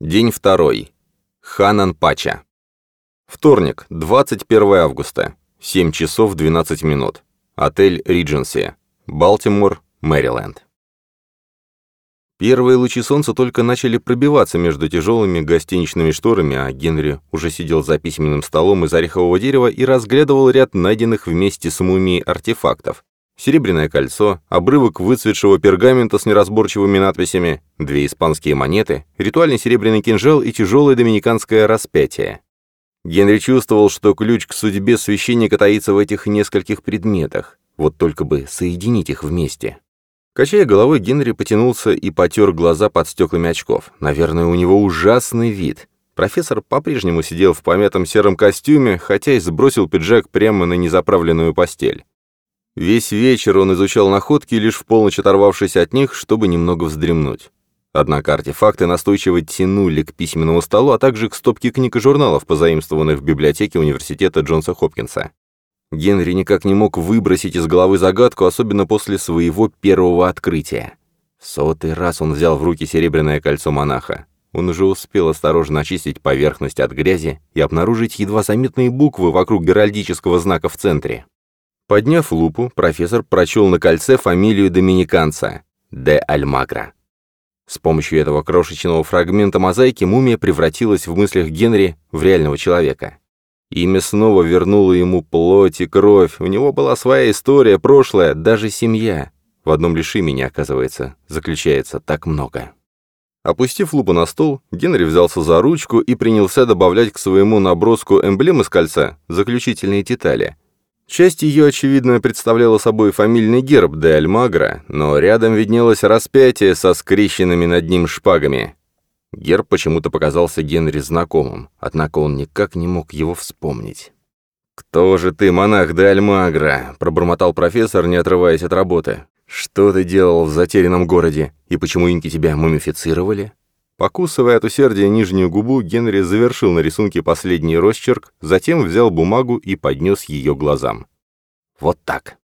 День второй. Ханан Пача. Вторник, 21 августа. 7 часов 12 минут. Отель Ридженси. Балтимор, Мэриленд. Первые лучи солнца только начали пробиваться между тяжелыми гостиничными шторами, а Генри уже сидел за письменным столом из орехового дерева и разглядывал ряд найденных вместе с мумией артефактов. Серебряное кольцо, обрывок выцветшего пергамента с неразборчивыми надписями, две испанские монеты, ритуальный серебряный кинжал и тяжелое доминиканское распятие. Генри чувствовал, что ключ к судьбе священника таится в этих нескольких предметах. Вот только бы соединить их вместе. Качая головой, Генри потянулся и потер глаза под стеклами очков. Наверное, у него ужасный вид. Профессор по-прежнему сидел в помятом сером костюме, хотя и сбросил пиджак прямо на незаправленную постель. Весь вечер он изучал находки, лишь в полночь оторвавшись от них, чтобы немного вздремнуть. Однако артефакты настойчиво тянули к письменному столу, а также к стопке книг и журналов, позаимствованных в библиотеке университета Джонса Хопкинса. Генри никак не мог выбросить из головы загадку, особенно после своего первого открытия. Сотый раз он взял в руки серебряное кольцо монаха. Он уже успел осторожно очистить поверхность от грязи и обнаружить едва заметные буквы вокруг геральдического знака в центре. Подняв лупу, профессор прочел на кольце фамилию доминиканца — де Альмагра. С помощью этого крошечного фрагмента мозаики мумия превратилась в мыслях Генри в реального человека. Имя снова вернуло ему плоть и кровь. У него была своя история, прошлое, даже семья. В одном лишь имени, оказывается, заключается так много. Опустив лупу на стол, Генри взялся за ручку и принялся добавлять к своему наброску эмблемы с кольца заключительные детали. Часть ее, очевидно, представляла собой фамильный герб де Альмагра, но рядом виднелось распятие со скрещенными над ним шпагами. Герб почему-то показался Генри знакомым, однако он никак не мог его вспомнить. «Кто же ты, монах де Альмагра?» — пробормотал профессор, не отрываясь от работы. «Что ты делал в затерянном городе? И почему инки тебя мумифицировали?» Покусывая от усердия нижнюю губу, Генри завершил на рисунке последний росчерк, затем взял бумагу и поднес ее глазам. «Вот так».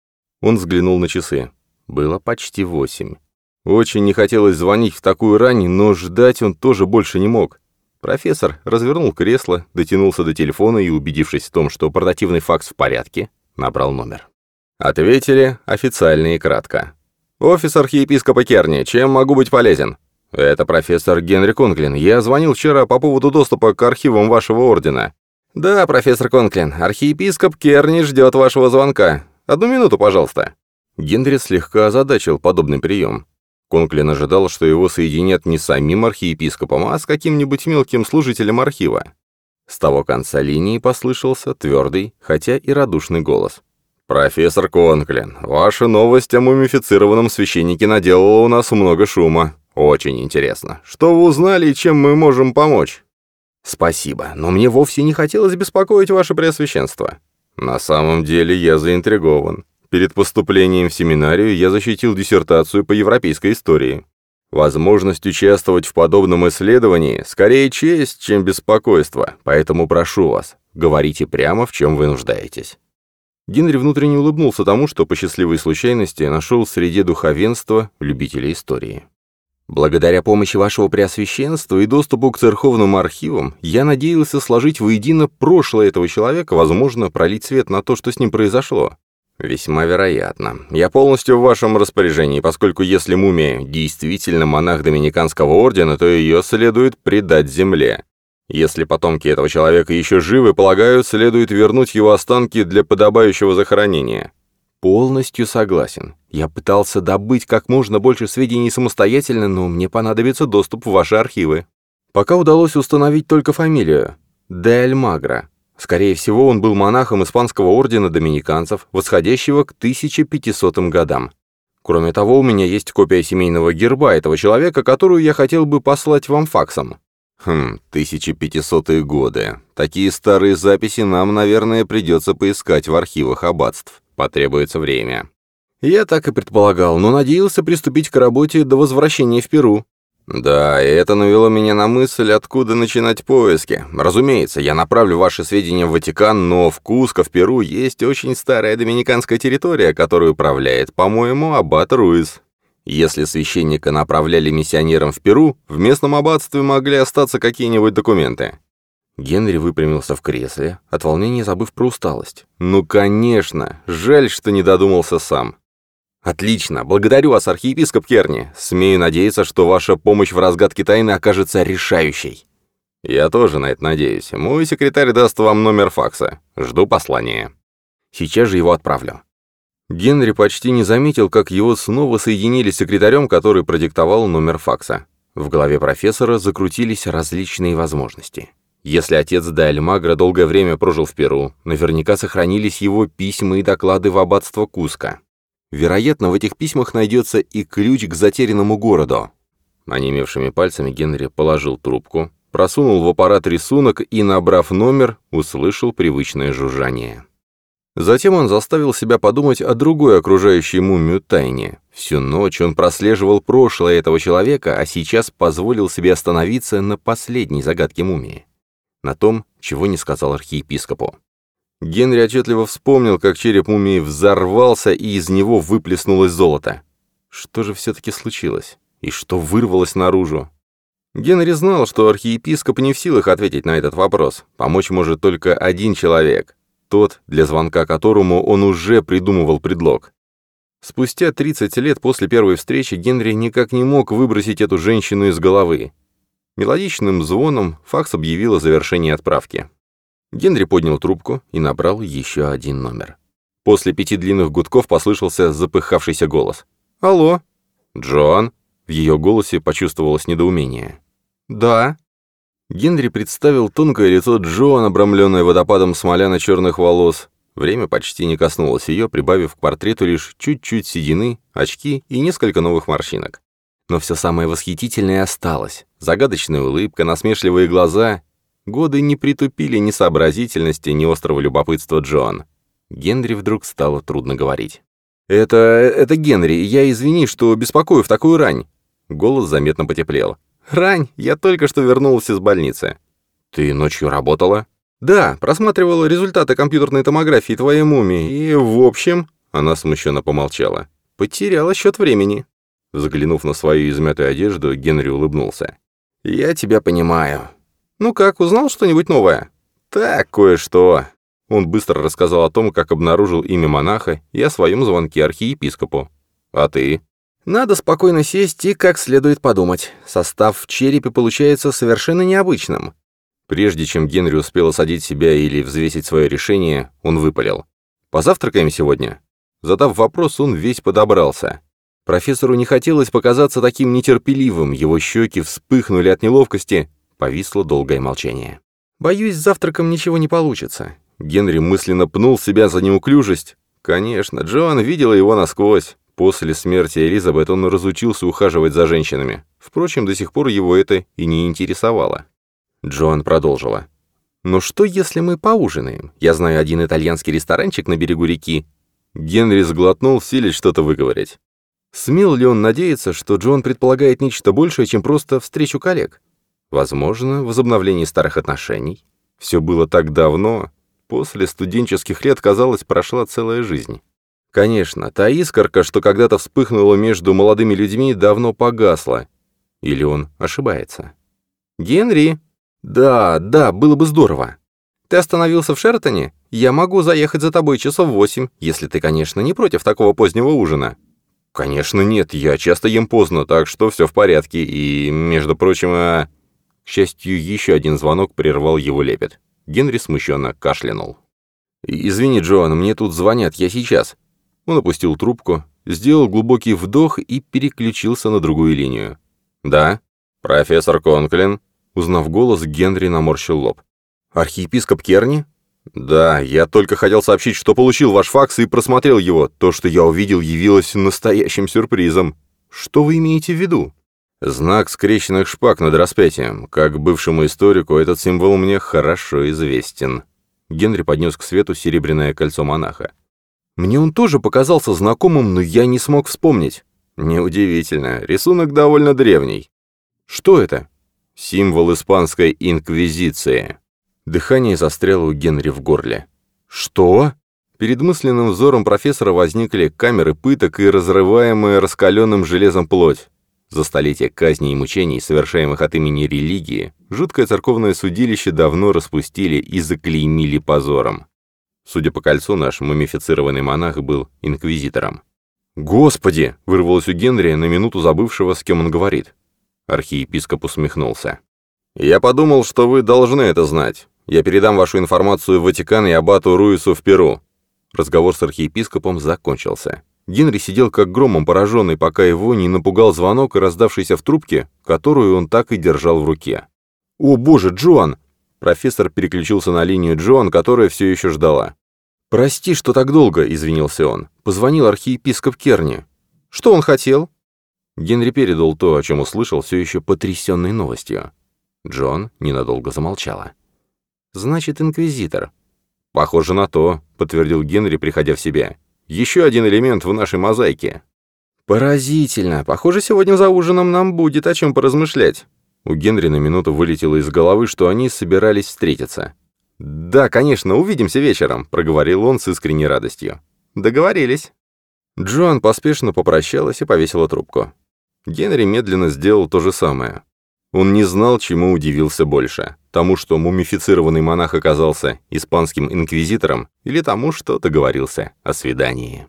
Он взглянул на часы. Было почти восемь. Очень не хотелось звонить в такую рань, но ждать он тоже больше не мог. Профессор развернул кресло, дотянулся до телефона и, убедившись в том, что портативный факс в порядке, набрал номер. Ответили официально и кратко. «Офис архиепископа Керни, чем могу быть полезен?» «Это профессор Генри Конклин. Я звонил вчера по поводу доступа к архивам вашего ордена». «Да, профессор Конклин, архиепископ Керни ждет вашего звонка. Одну минуту, пожалуйста». Генри слегка озадачил подобный прием. Конклин ожидал, что его соединят не с самим архиепископом, а с каким-нибудь мелким служителем архива. С того конца линии послышался твердый, хотя и радушный голос. «Профессор Конклин, ваша новость о мумифицированном священнике наделала у нас много шума. Очень интересно. Что вы узнали и чем мы можем помочь?» «Спасибо, но мне вовсе не хотелось беспокоить ваше преосвященство». «На самом деле я заинтригован. Перед поступлением в семинарию я защитил диссертацию по европейской истории. Возможность участвовать в подобном исследовании скорее честь, чем беспокойство, поэтому прошу вас, говорите прямо, в чем вы нуждаетесь». Генри внутренне улыбнулся тому, что по счастливой случайности нашел среди духовенства любителей истории. Благодаря помощи вашего преосвященства и доступу к церковным архивам, я надеялся сложить воедино прошлое этого человека, возможно, пролить свет на то, что с ним произошло. «Весьма вероятно. Я полностью в вашем распоряжении, поскольку если мумия действительно монах Доминиканского ордена, то ее следует предать земле. Если потомки этого человека еще живы, полагаю, следует вернуть его останки для подобающего захоронения». «Полностью согласен. Я пытался добыть как можно больше сведений самостоятельно, но мне понадобится доступ в ваши архивы. Пока удалось установить только фамилию. Дель Магра. Скорее всего, он был монахом испанского ордена доминиканцев, восходящего к 1500 годам. Кроме того, у меня есть копия семейного герба этого человека, которую я хотел бы послать вам факсом. Хм, 1500-е годы. Такие старые записи нам, наверное, придется поискать в архивах аббатств. Потребуется время. Я так и предполагал, но надеялся приступить к работе до возвращения в Перу. «Да, и это навело меня на мысль, откуда начинать поиски. Разумеется, я направлю ваши сведения в Ватикан, но в Куско, в Перу, есть очень старая доминиканская территория, которую управляет, по-моему, аббат Руиз. Если священника направляли миссионером в Перу, в местном аббатстве могли остаться какие-нибудь документы. Генри выпрямился в кресле, от волнения забыв про усталость. «Ну, конечно! Жаль, что не додумался сам. «Отлично! Благодарю вас, архиепископ Керни! Смею надеяться, что ваша помощь в разгадке тайны окажется решающей!» «Я тоже на это надеюсь. Мой секретарь даст вам номер факса. Жду послания. Сейчас же его отправлю». Генри почти не заметил, как его снова соединили с секретарем, который продиктовал номер факса. В голове профессора закрутились различные возможности. Если отец де Альмагро долгое время прожил в Перу, наверняка сохранились его письма и доклады в аббатство Куска. Вероятно, в этих письмах найдется и ключ к затерянному городу. Онемевшими пальцами Генри положил трубку, просунул в аппарат рисунок и, набрав номер, услышал привычное жужжание. Затем он заставил себя подумать о другой окружающей мумию тайне. Всю ночь он прослеживал прошлое этого человека, а сейчас позволил себе остановиться на последней загадке мумии. На том, чего не сказал архиепископу. Генри отчетливо вспомнил, как череп мумии взорвался, и из него выплеснулось золото. Что же все-таки случилось? И что вырвалось наружу? Генри знал, что архиепископ не в силах ответить на этот вопрос. Помочь может только один человек. Тот, для звонка которому он уже придумывал предлог. Спустя 30 лет после первой встречи Генри никак не мог выбросить эту женщину из головы. Мелодичным звоном факс объявил о завершении отправки. Генри поднял трубку и набрал еще один номер. После пяти длинных гудков послышался запыхавшийся голос. «Алло?» «Джоан?» В ее голосе почувствовалось недоумение. «Да». Генри представил тонкое лицо Джоан, обрамленное водопадом смоляно-черных волос. Время почти не коснулось ее, прибавив к портрету лишь чуть-чуть седины, очки и несколько новых морщинок. Но все самое восхитительное осталось. Загадочная улыбка, насмешливые глаза Годы не притупили ни сообразительности, ни острого любопытства Джоан. Генри вдруг стало трудно говорить. «Это... это Генри, я извини, что беспокою в такую рань». Голос заметно потеплел. «Рань, я только что вернулся из больницы». «Ты ночью работала?» «Да, просматривала результаты компьютерной томографии твоей мумии, и, в общем...» Она смущенно помолчала. «Потеряла счет времени». Взглянув на свою измятую одежду, Генри улыбнулся. «Я тебя понимаю. «Ну как, узнал что-нибудь новое?» «Так, кое-что». Он быстро рассказал о том, как обнаружил имя монаха и о своем звонке архиепископу. «А ты?» «Надо спокойно сесть и как следует подумать. Состав в черепе получается совершенно необычным». Прежде чем Генри успел осадить себя или взвесить свое решение, он выпалил. «Позавтракаем сегодня?» Задав вопрос, он весь подобрался. Профессору не хотелось показаться таким нетерпеливым, его щеки вспыхнули от неловкости, Повисло долгое молчание. «Боюсь, с завтраком ничего не получится». Генри мысленно пнул себя за неуклюжесть. Конечно, Джоан видела его насквозь. После смерти Элизабет он разучился ухаживать за женщинами. Впрочем, до сих пор его это и не интересовало. Джоан продолжила. «Но что, если мы поужинаем? Я знаю один итальянский ресторанчик на берегу реки». Генри сглотнул, силясь что-то выговорить. Смел ли он надеяться, что Джон предполагает нечто большее, чем просто встречу коллег? Возможно, возобновление старых отношений. Все было так давно. После студенческих лет, казалось, прошла целая жизнь. Конечно, та искорка, что когда-то вспыхнула между молодыми людьми, давно погасла. Или он ошибается? «Генри?» «Да, да, было бы здорово. Ты остановился в Шертоне? Я могу заехать за тобой часов восемь, если ты, конечно, не против такого позднего ужина». «Конечно нет, я часто ем поздно, так что все в порядке, и, между прочим, а...» К счастью, еще один звонок прервал его лепет. Генри смущенно кашлянул. «Извини, Джоан, мне тут звонят, я сейчас». Он опустил трубку, сделал глубокий вдох и переключился на другую линию. «Да? Профессор Конклин?» Узнав голос, Генри наморщил лоб. «Архиепископ Керни?» «Да, я только хотел сообщить, что получил ваш факс и просмотрел его. То, что я увидел, явилось настоящим сюрпризом. Что вы имеете в виду?» Знак скрещенных шпаг над распятием. Как бывшему историку, этот символ мне хорошо известен. Генри поднес к свету серебряное кольцо монаха. Мне он тоже показался знакомым, но я не смог вспомнить. Неудивительно, рисунок довольно древний. Что это? Символ испанской инквизиции. Дыхание застряло у Генри в горле. Что? Перед мысленным взором профессора возникли камеры пыток и разрываемая раскаленным железом плоть. За столетия казней и мучений, совершаемых от имени религии, жуткое церковное судилище давно распустили и заклеймили позором. Судя по кольцу, наш мумифицированный монах был инквизитором. «Господи!» — вырвалось у Генри, на минуту забывшего, с кем он говорит. Архиепископ усмехнулся. «Я подумал, что вы должны это знать. Я передам вашу информацию в Ватикан и аббату Руису в Перу». Разговор с архиепископом закончился. Генри сидел как громом пораженный, пока его не напугал звонок, раздавшийся в трубке, которую он так и держал в руке. «О, боже, Джоан!» Профессор переключился на линию Джоан, которая все еще ждала. «Прости, что так долго», — извинился он. Позвонил архиепископ Керни. «Что он хотел?» Генри передал то, о чем услышал, все еще потрясенной новостью. Джон ненадолго замолчала. «Значит, инквизитор». «Похоже на то», — подтвердил Генри, приходя в себя. Еще один элемент в нашей мозаике. Поразительно. Похоже, сегодня за ужином нам будет о чем поразмышлять. У Генри на минуту вылетело из головы, что они собирались встретиться. «Да, конечно, увидимся вечером», — проговорил он с искренней радостью. «Договорились». Джоан поспешно попрощалась и повесила трубку. Генри медленно сделал то же самое. Он не знал, чему удивился больше. Тому, что мумифицированный монах оказался испанским инквизитором, или тому, что договорился о свидании.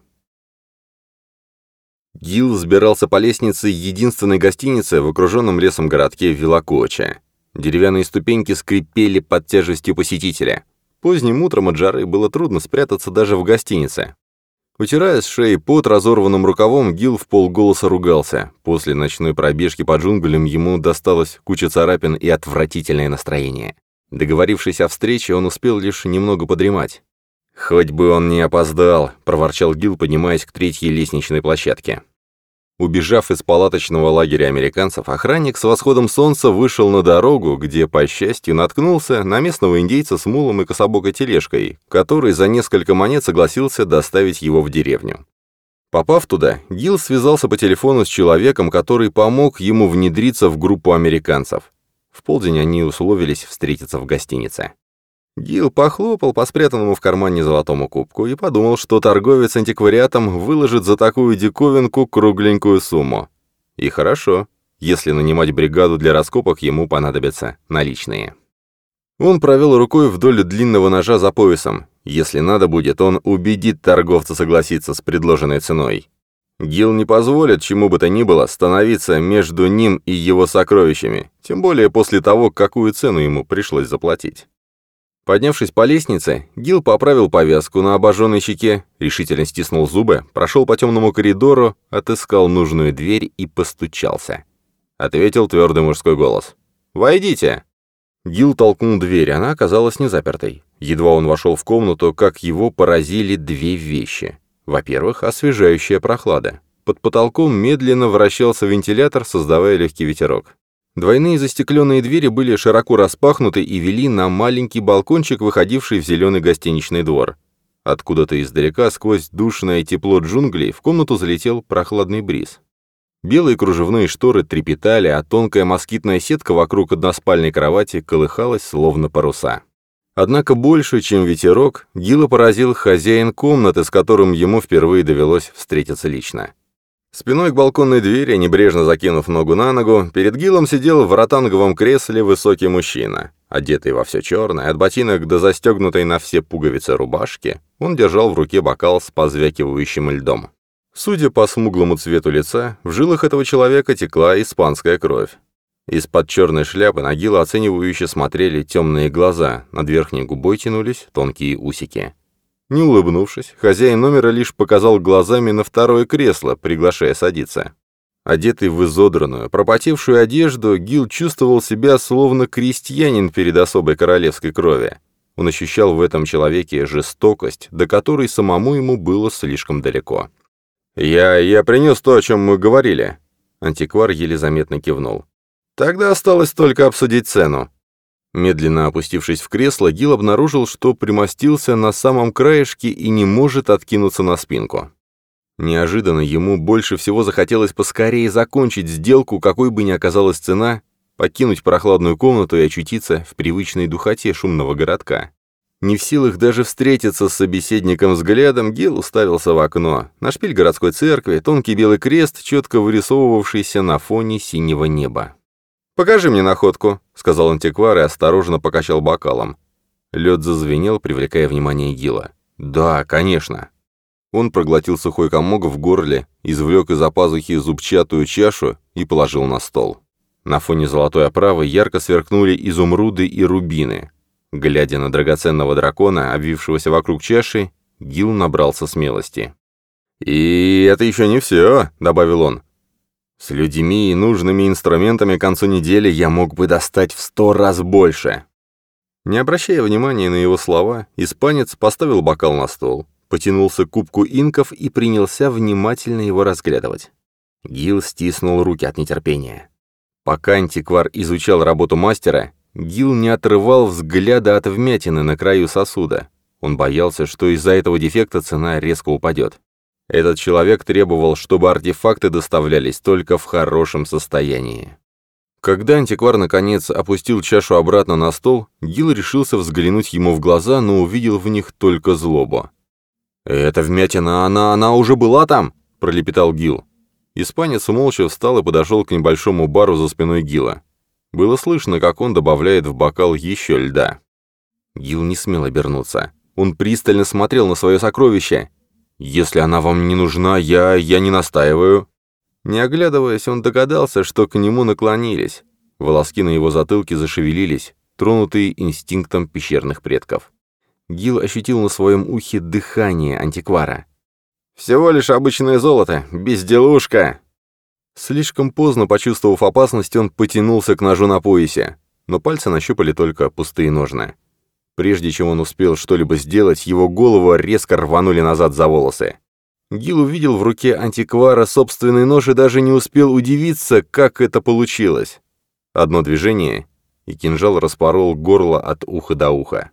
Гил взбирался по лестнице единственной гостиницы в окруженном лесом городке Вилакоча. Деревянные ступеньки скрипели под тяжестью посетителя. Поздним утром от жары было трудно спрятаться даже в гостинице. Утирая с шеи под разорванным рукавом, Гил в полголоса ругался. После ночной пробежки по джунглям ему досталось куча царапин и отвратительное настроение. Договорившись о встрече, он успел лишь немного подремать. «Хоть бы он не опоздал», — проворчал Гил, поднимаясь к третьей лестничной площадке. Убежав из палаточного лагеря американцев, охранник с восходом солнца вышел на дорогу, где, по счастью, наткнулся на местного индейца с мулом и кособокой тележкой, который за несколько монет согласился доставить его в деревню. Попав туда, Гил связался по телефону с человеком, который помог ему внедриться в группу американцев. В полдень они условились встретиться в гостинице. Гил похлопал по спрятанному в кармане золотому кубку и подумал, что торговец антиквариатом выложит за такую диковинку кругленькую сумму. И хорошо, если нанимать бригаду для раскопок, ему понадобятся наличные. Он провел рукой вдоль длинного ножа за поясом. Если надо будет, он убедит торговца согласиться с предложенной ценой. Гил не позволит чему бы то ни было становиться между ним и его сокровищами, тем более после того, какую цену ему пришлось заплатить. Поднявшись по лестнице, Гил поправил повязку на обожженной щеке, решительно стиснул зубы, прошел по темному коридору, отыскал нужную дверь и постучался. Ответил твердый мужской голос. «Войдите!» Гил толкнул дверь, она оказалась не запертой. Едва он вошел в комнату, как его поразили две вещи. Во-первых, освежающая прохлада. Под потолком медленно вращался вентилятор, создавая легкий ветерок. Двойные застекленные двери были широко распахнуты и вели на маленький балкончик, выходивший в зеленый гостиничный двор. Откуда-то издалека, сквозь душное тепло джунглей, в комнату залетел прохладный бриз. Белые кружевные шторы трепетали, а тонкая москитная сетка вокруг односпальной кровати колыхалась, словно паруса. Однако больше, чем ветерок, Гила поразил хозяин комнаты, с которым ему впервые довелось встретиться лично. Спиной к балконной двери, небрежно закинув ногу на ногу, перед Гилом сидел в ротанговом кресле высокий мужчина. Одетый во все черное, от ботинок до застегнутой на все пуговицы рубашки, он держал в руке бокал с позвякивающим льдом. Судя по смуглому цвету лица, в жилах этого человека текла испанская кровь. Из-под черной шляпы на Гила оценивающе смотрели темные глаза, над верхней губой тянулись тонкие усики. Не улыбнувшись, хозяин номера лишь показал глазами на второе кресло, приглашая садиться. Одетый в изодранную, пропотевшую одежду, Гил чувствовал себя словно крестьянин перед особой королевской крови. Он ощущал в этом человеке жестокость, до которой самому ему было слишком далеко. «Я... я принес то, о чем мы говорили». Антиквар еле заметно кивнул. «Тогда осталось только обсудить цену. Медленно опустившись в кресло, Гил обнаружил, что примостился на самом краешке и не может откинуться на спинку. Неожиданно ему больше всего захотелось поскорее закончить сделку, какой бы ни оказалась цена, покинуть прохладную комнату и очутиться в привычной духоте шумного городка. Не в силах даже встретиться с собеседником взглядом, Гил уставился в окно. На шпиль городской церкви, тонкий белый крест, четко вырисовывавшийся на фоне синего неба. «Покажи мне находку», — сказал антиквар и осторожно покачал бокалом. Лед зазвенел, привлекая внимание Гила. «Да, конечно». Он проглотил сухой комок в горле, извлек из-за пазухи зубчатую чашу и положил на стол. На фоне золотой оправы ярко сверкнули изумруды и рубины. Глядя на драгоценного дракона, обвившегося вокруг чаши, Гил набрался смелости. «И это еще не все», — добавил он. «С людьми и нужными инструментами к концу недели я мог бы достать в сто раз больше». Не обращая внимания на его слова, испанец поставил бокал на стол, потянулся к кубку инков и принялся внимательно его разглядывать. Гил стиснул руки от нетерпения. Пока антиквар изучал работу мастера, Гил не отрывал взгляда от вмятины на краю сосуда. Он боялся, что из-за этого дефекта цена резко упадет. Этот человек требовал, чтобы артефакты доставлялись только в хорошем состоянии. Когда антиквар наконец опустил чашу обратно на стол, Гил решился взглянуть ему в глаза, но увидел в них только злобу. «Это вмятина, она, она уже была там?» – пролепетал Гил. Испанец молча встал и подошел к небольшому бару за спиной Гила. Было слышно, как он добавляет в бокал еще льда. Гил не смел обернуться. Он пристально смотрел на свое сокровище. «Если она вам не нужна, я... я не настаиваю». Не оглядываясь, он догадался, что к нему наклонились. Волоски на его затылке зашевелились, тронутые инстинктом пещерных предков. Гил ощутил на своем ухе дыхание антиквара. «Всего лишь обычное золото, безделушка!» Слишком поздно почувствовав опасность, он потянулся к ножу на поясе, но пальцы нащупали только пустые ножны. Прежде чем он успел что-либо сделать, его голову резко рванули назад за волосы. Гил увидел в руке антиквара собственный нож и даже не успел удивиться, как это получилось. Одно движение, и кинжал распорол горло от уха до уха.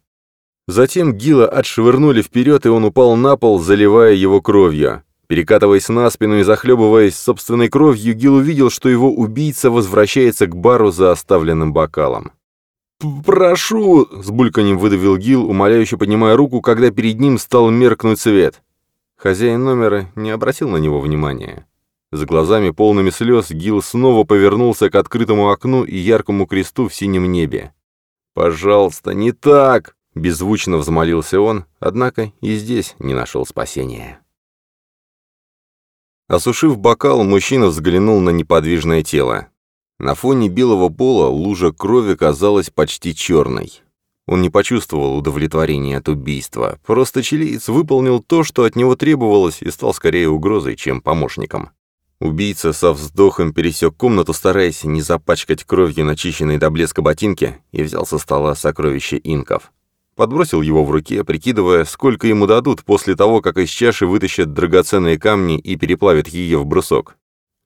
Затем Гила отшвырнули вперед, и он упал на пол, заливая его кровью. Перекатываясь на спину и захлебываясь собственной кровью, Гил увидел, что его убийца возвращается к бару за оставленным бокалом. «Прошу!» — с бульканем выдавил Гил, умоляюще поднимая руку, когда перед ним стал меркнуть свет. Хозяин номера не обратил на него внимания. С глазами полными слез Гил снова повернулся к открытому окну и яркому кресту в синем небе. «Пожалуйста, не так!» — беззвучно взмолился он, однако и здесь не нашел спасения. Осушив бокал, мужчина взглянул на неподвижное тело. На фоне белого пола лужа крови казалась почти черной. Он не почувствовал удовлетворения от убийства, просто чилиец выполнил то, что от него требовалось, и стал скорее угрозой, чем помощником. Убийца со вздохом пересек комнату, стараясь не запачкать кровью начищенные до блеска ботинки, и взял со стола сокровище инков подбросил его в руке, прикидывая, сколько ему дадут после того, как из чаши вытащат драгоценные камни и переплавят ее в брусок.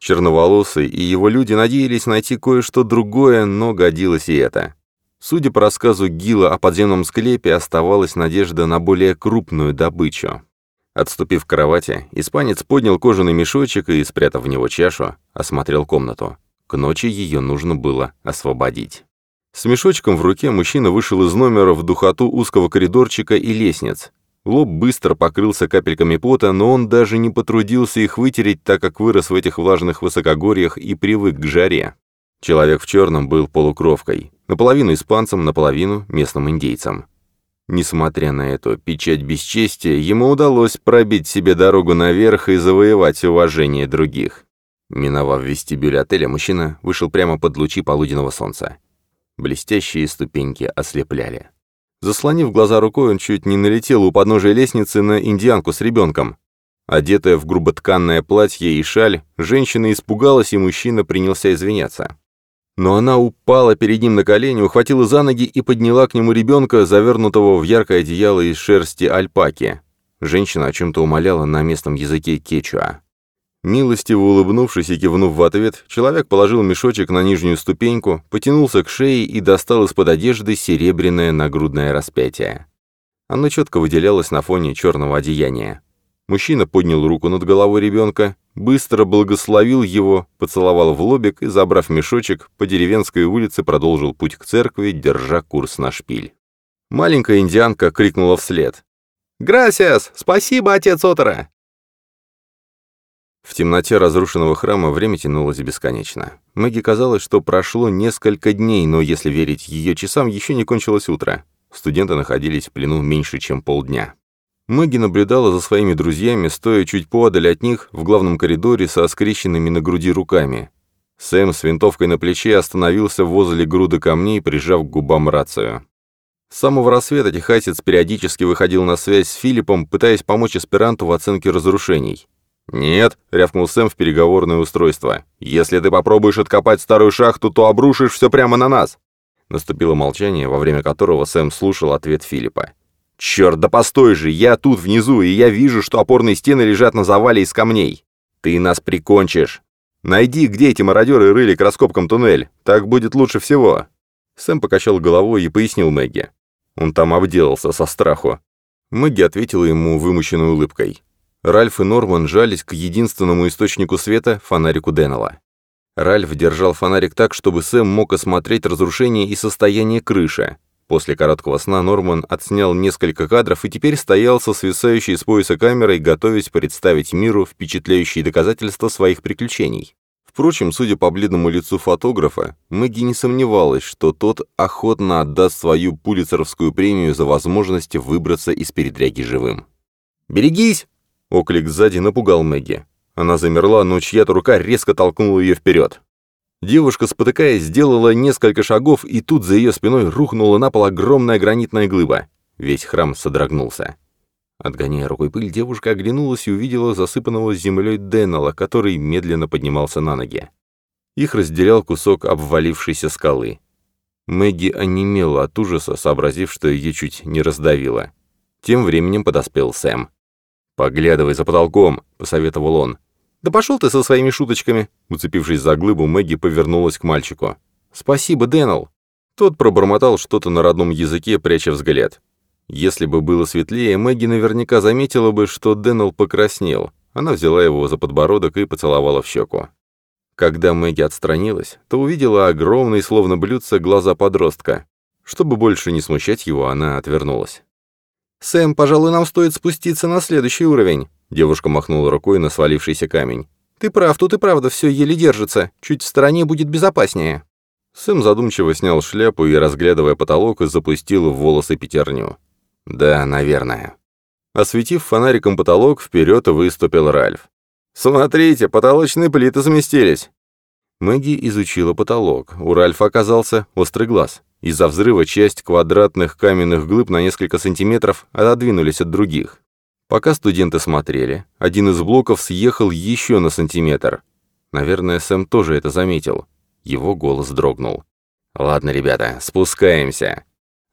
Черноволосый и его люди надеялись найти кое-что другое, но годилось и это. Судя по рассказу Гила о подземном склепе, оставалась надежда на более крупную добычу. Отступив к кровати, испанец поднял кожаный мешочек и, спрятав в него чашу, осмотрел комнату. К ночи ее нужно было освободить. С мешочком в руке мужчина вышел из номера в духоту узкого коридорчика и лестниц. Лоб быстро покрылся капельками пота, но он даже не потрудился их вытереть, так как вырос в этих влажных высокогорьях и привык к жаре. Человек в черном был полукровкой, наполовину испанцем, наполовину местным индейцем. Несмотря на эту печать бесчестия, ему удалось пробить себе дорогу наверх и завоевать уважение других. Миновав вестибюль отеля, мужчина вышел прямо под лучи полуденного солнца. Блестящие ступеньки ослепляли. Заслонив глаза рукой, он чуть не налетел у подножия лестницы на индианку с ребенком. Одетая в груботканное платье и шаль, женщина испугалась, и мужчина принялся извиняться. Но она упала перед ним на колени, ухватила за ноги и подняла к нему ребенка, завернутого в яркое одеяло из шерсти альпаки. Женщина о чем-то умоляла на местном языке кечуа. Милостиво улыбнувшись и кивнув в ответ, человек положил мешочек на нижнюю ступеньку, потянулся к шее и достал из-под одежды серебряное нагрудное распятие. Оно четко выделялось на фоне черного одеяния. Мужчина поднял руку над головой ребенка, быстро благословил его, поцеловал в лобик и, забрав мешочек, по деревенской улице продолжил путь к церкви, держа курс на шпиль. Маленькая индианка крикнула вслед. «Грасиас! Спасибо, отец Отора!» В темноте разрушенного храма время тянулось бесконечно. Мэгги казалось, что прошло несколько дней, но если верить ее часам, еще не кончилось утро. Студенты находились в плену меньше, чем полдня. Мэгги наблюдала за своими друзьями, стоя чуть подаль от них, в главном коридоре со скрещенными на груди руками. Сэм с винтовкой на плече остановился возле груды камней, прижав к губам рацию. С самого рассвета техасец периодически выходил на связь с Филиппом, пытаясь помочь аспиранту в оценке разрушений. «Нет», — рявкнул Сэм в переговорное устройство, «если ты попробуешь откопать старую шахту, то обрушишь все прямо на нас». Наступило молчание, во время которого Сэм слушал ответ Филиппа. «Черт, да постой же, я тут внизу, и я вижу, что опорные стены лежат на завале из камней. Ты нас прикончишь. Найди, где эти мародеры рыли к раскопкам туннель, так будет лучше всего». Сэм покачал головой и пояснил Мэгги. Он там обделался со страху. Мэгги ответила ему вымученной улыбкой. Ральф и Норман жались к единственному источнику света, фонарику Деннелла. Ральф держал фонарик так, чтобы Сэм мог осмотреть разрушение и состояние крыши. После короткого сна Норман отснял несколько кадров и теперь стоял со свисающей с пояса камерой, готовясь представить миру впечатляющие доказательства своих приключений. Впрочем, судя по бледному лицу фотографа, Мэгги не сомневалась, что тот охотно отдаст свою пулицеровскую премию за возможность выбраться из передряги живым. «Берегись!» Оклик сзади напугал Мэгги. Она замерла, но чья-то рука резко толкнула ее вперед. Девушка, спотыкаясь, сделала несколько шагов, и тут за ее спиной рухнула на пол огромная гранитная глыба. Весь храм содрогнулся. Отгоняя рукой пыль, девушка оглянулась и увидела засыпанного землей Деннелла, который медленно поднимался на ноги. Их разделял кусок обвалившейся скалы. Мэгги онемела от ужаса, сообразив, что ее чуть не раздавило. Тем временем подоспел Сэм. «Поглядывай за потолком», — посоветовал он. «Да пошел ты со своими шуточками!» Уцепившись за глыбу, Мэгги повернулась к мальчику. «Спасибо, Дэннел!» Тот пробормотал что-то на родном языке, пряча взгляд. Если бы было светлее, Мэгги наверняка заметила бы, что Дэннел покраснел. Она взяла его за подбородок и поцеловала в щеку. Когда Мэгги отстранилась, то увидела огромные, словно блюдца, глаза подростка. Чтобы больше не смущать его, она отвернулась. «Сэм, пожалуй, нам стоит спуститься на следующий уровень», девушка махнула рукой на свалившийся камень. «Ты прав, тут и правда все еле держится. Чуть в стороне будет безопаснее». Сэм задумчиво снял шляпу и, разглядывая потолок, запустил в волосы пятерню. «Да, наверное». Осветив фонариком потолок, вперед выступил Ральф. «Смотрите, потолочные плиты заместились!» Мэгги изучила потолок. У Ральфа оказался острый глаз. Из-за взрыва часть квадратных каменных глыб на несколько сантиметров отодвинулись от других. Пока студенты смотрели, один из блоков съехал еще на сантиметр. Наверное, Сэм тоже это заметил. Его голос дрогнул. «Ладно, ребята, спускаемся».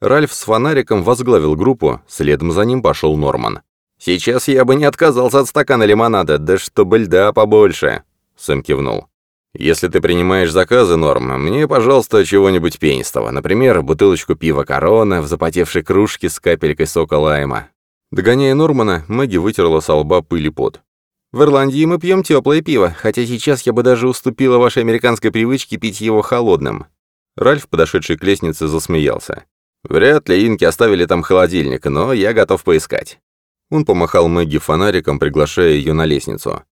Ральф с фонариком возглавил группу, следом за ним пошел Норман. «Сейчас я бы не отказался от стакана лимонада, да чтобы льда побольше», — Сэм кивнул. Если ты принимаешь заказы, Норм, мне, пожалуйста, чего-нибудь пенистого. Например, бутылочку пива «Корона» в запотевшей кружке с капелькой сока лайма. Догоняя Нормана, Мэгги вытерла со лба пыль и пот. «В Ирландии мы пьем теплое пиво, хотя сейчас я бы даже уступила вашей американской привычке пить его холодным». Ральф, подошедший к лестнице, засмеялся. «Вряд ли инки оставили там холодильник, но я готов поискать». Он помахал Мэгги фонариком, приглашая ее на лестницу.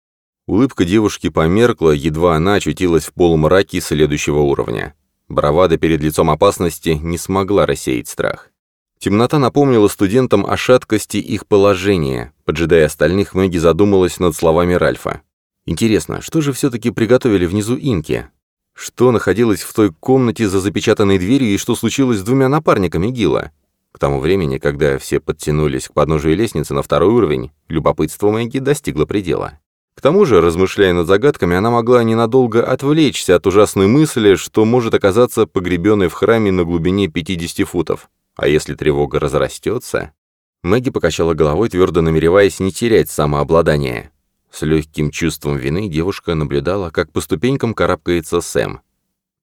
Улыбка девушки померкла, едва она очутилась в полумраке следующего уровня. Бравада перед лицом опасности не смогла рассеять страх. Темнота напомнила студентам о шаткости их положения. Поджидая остальных, Мэгги задумалась над словами Ральфа. Интересно, что же все-таки приготовили внизу инки? Что находилось в той комнате за запечатанной дверью и что случилось с двумя напарниками Гила? К тому времени, когда все подтянулись к подножию лестницы на второй уровень, любопытство Мэгги достигло предела. К тому же, размышляя над загадками, она могла ненадолго отвлечься от ужасной мысли, что может оказаться погребенной в храме на глубине 50 футов. А если тревога разрастется? Мэгги покачала головой, твердо намереваясь не терять самообладание. С легким чувством вины девушка наблюдала, как по ступенькам карабкается Сэм.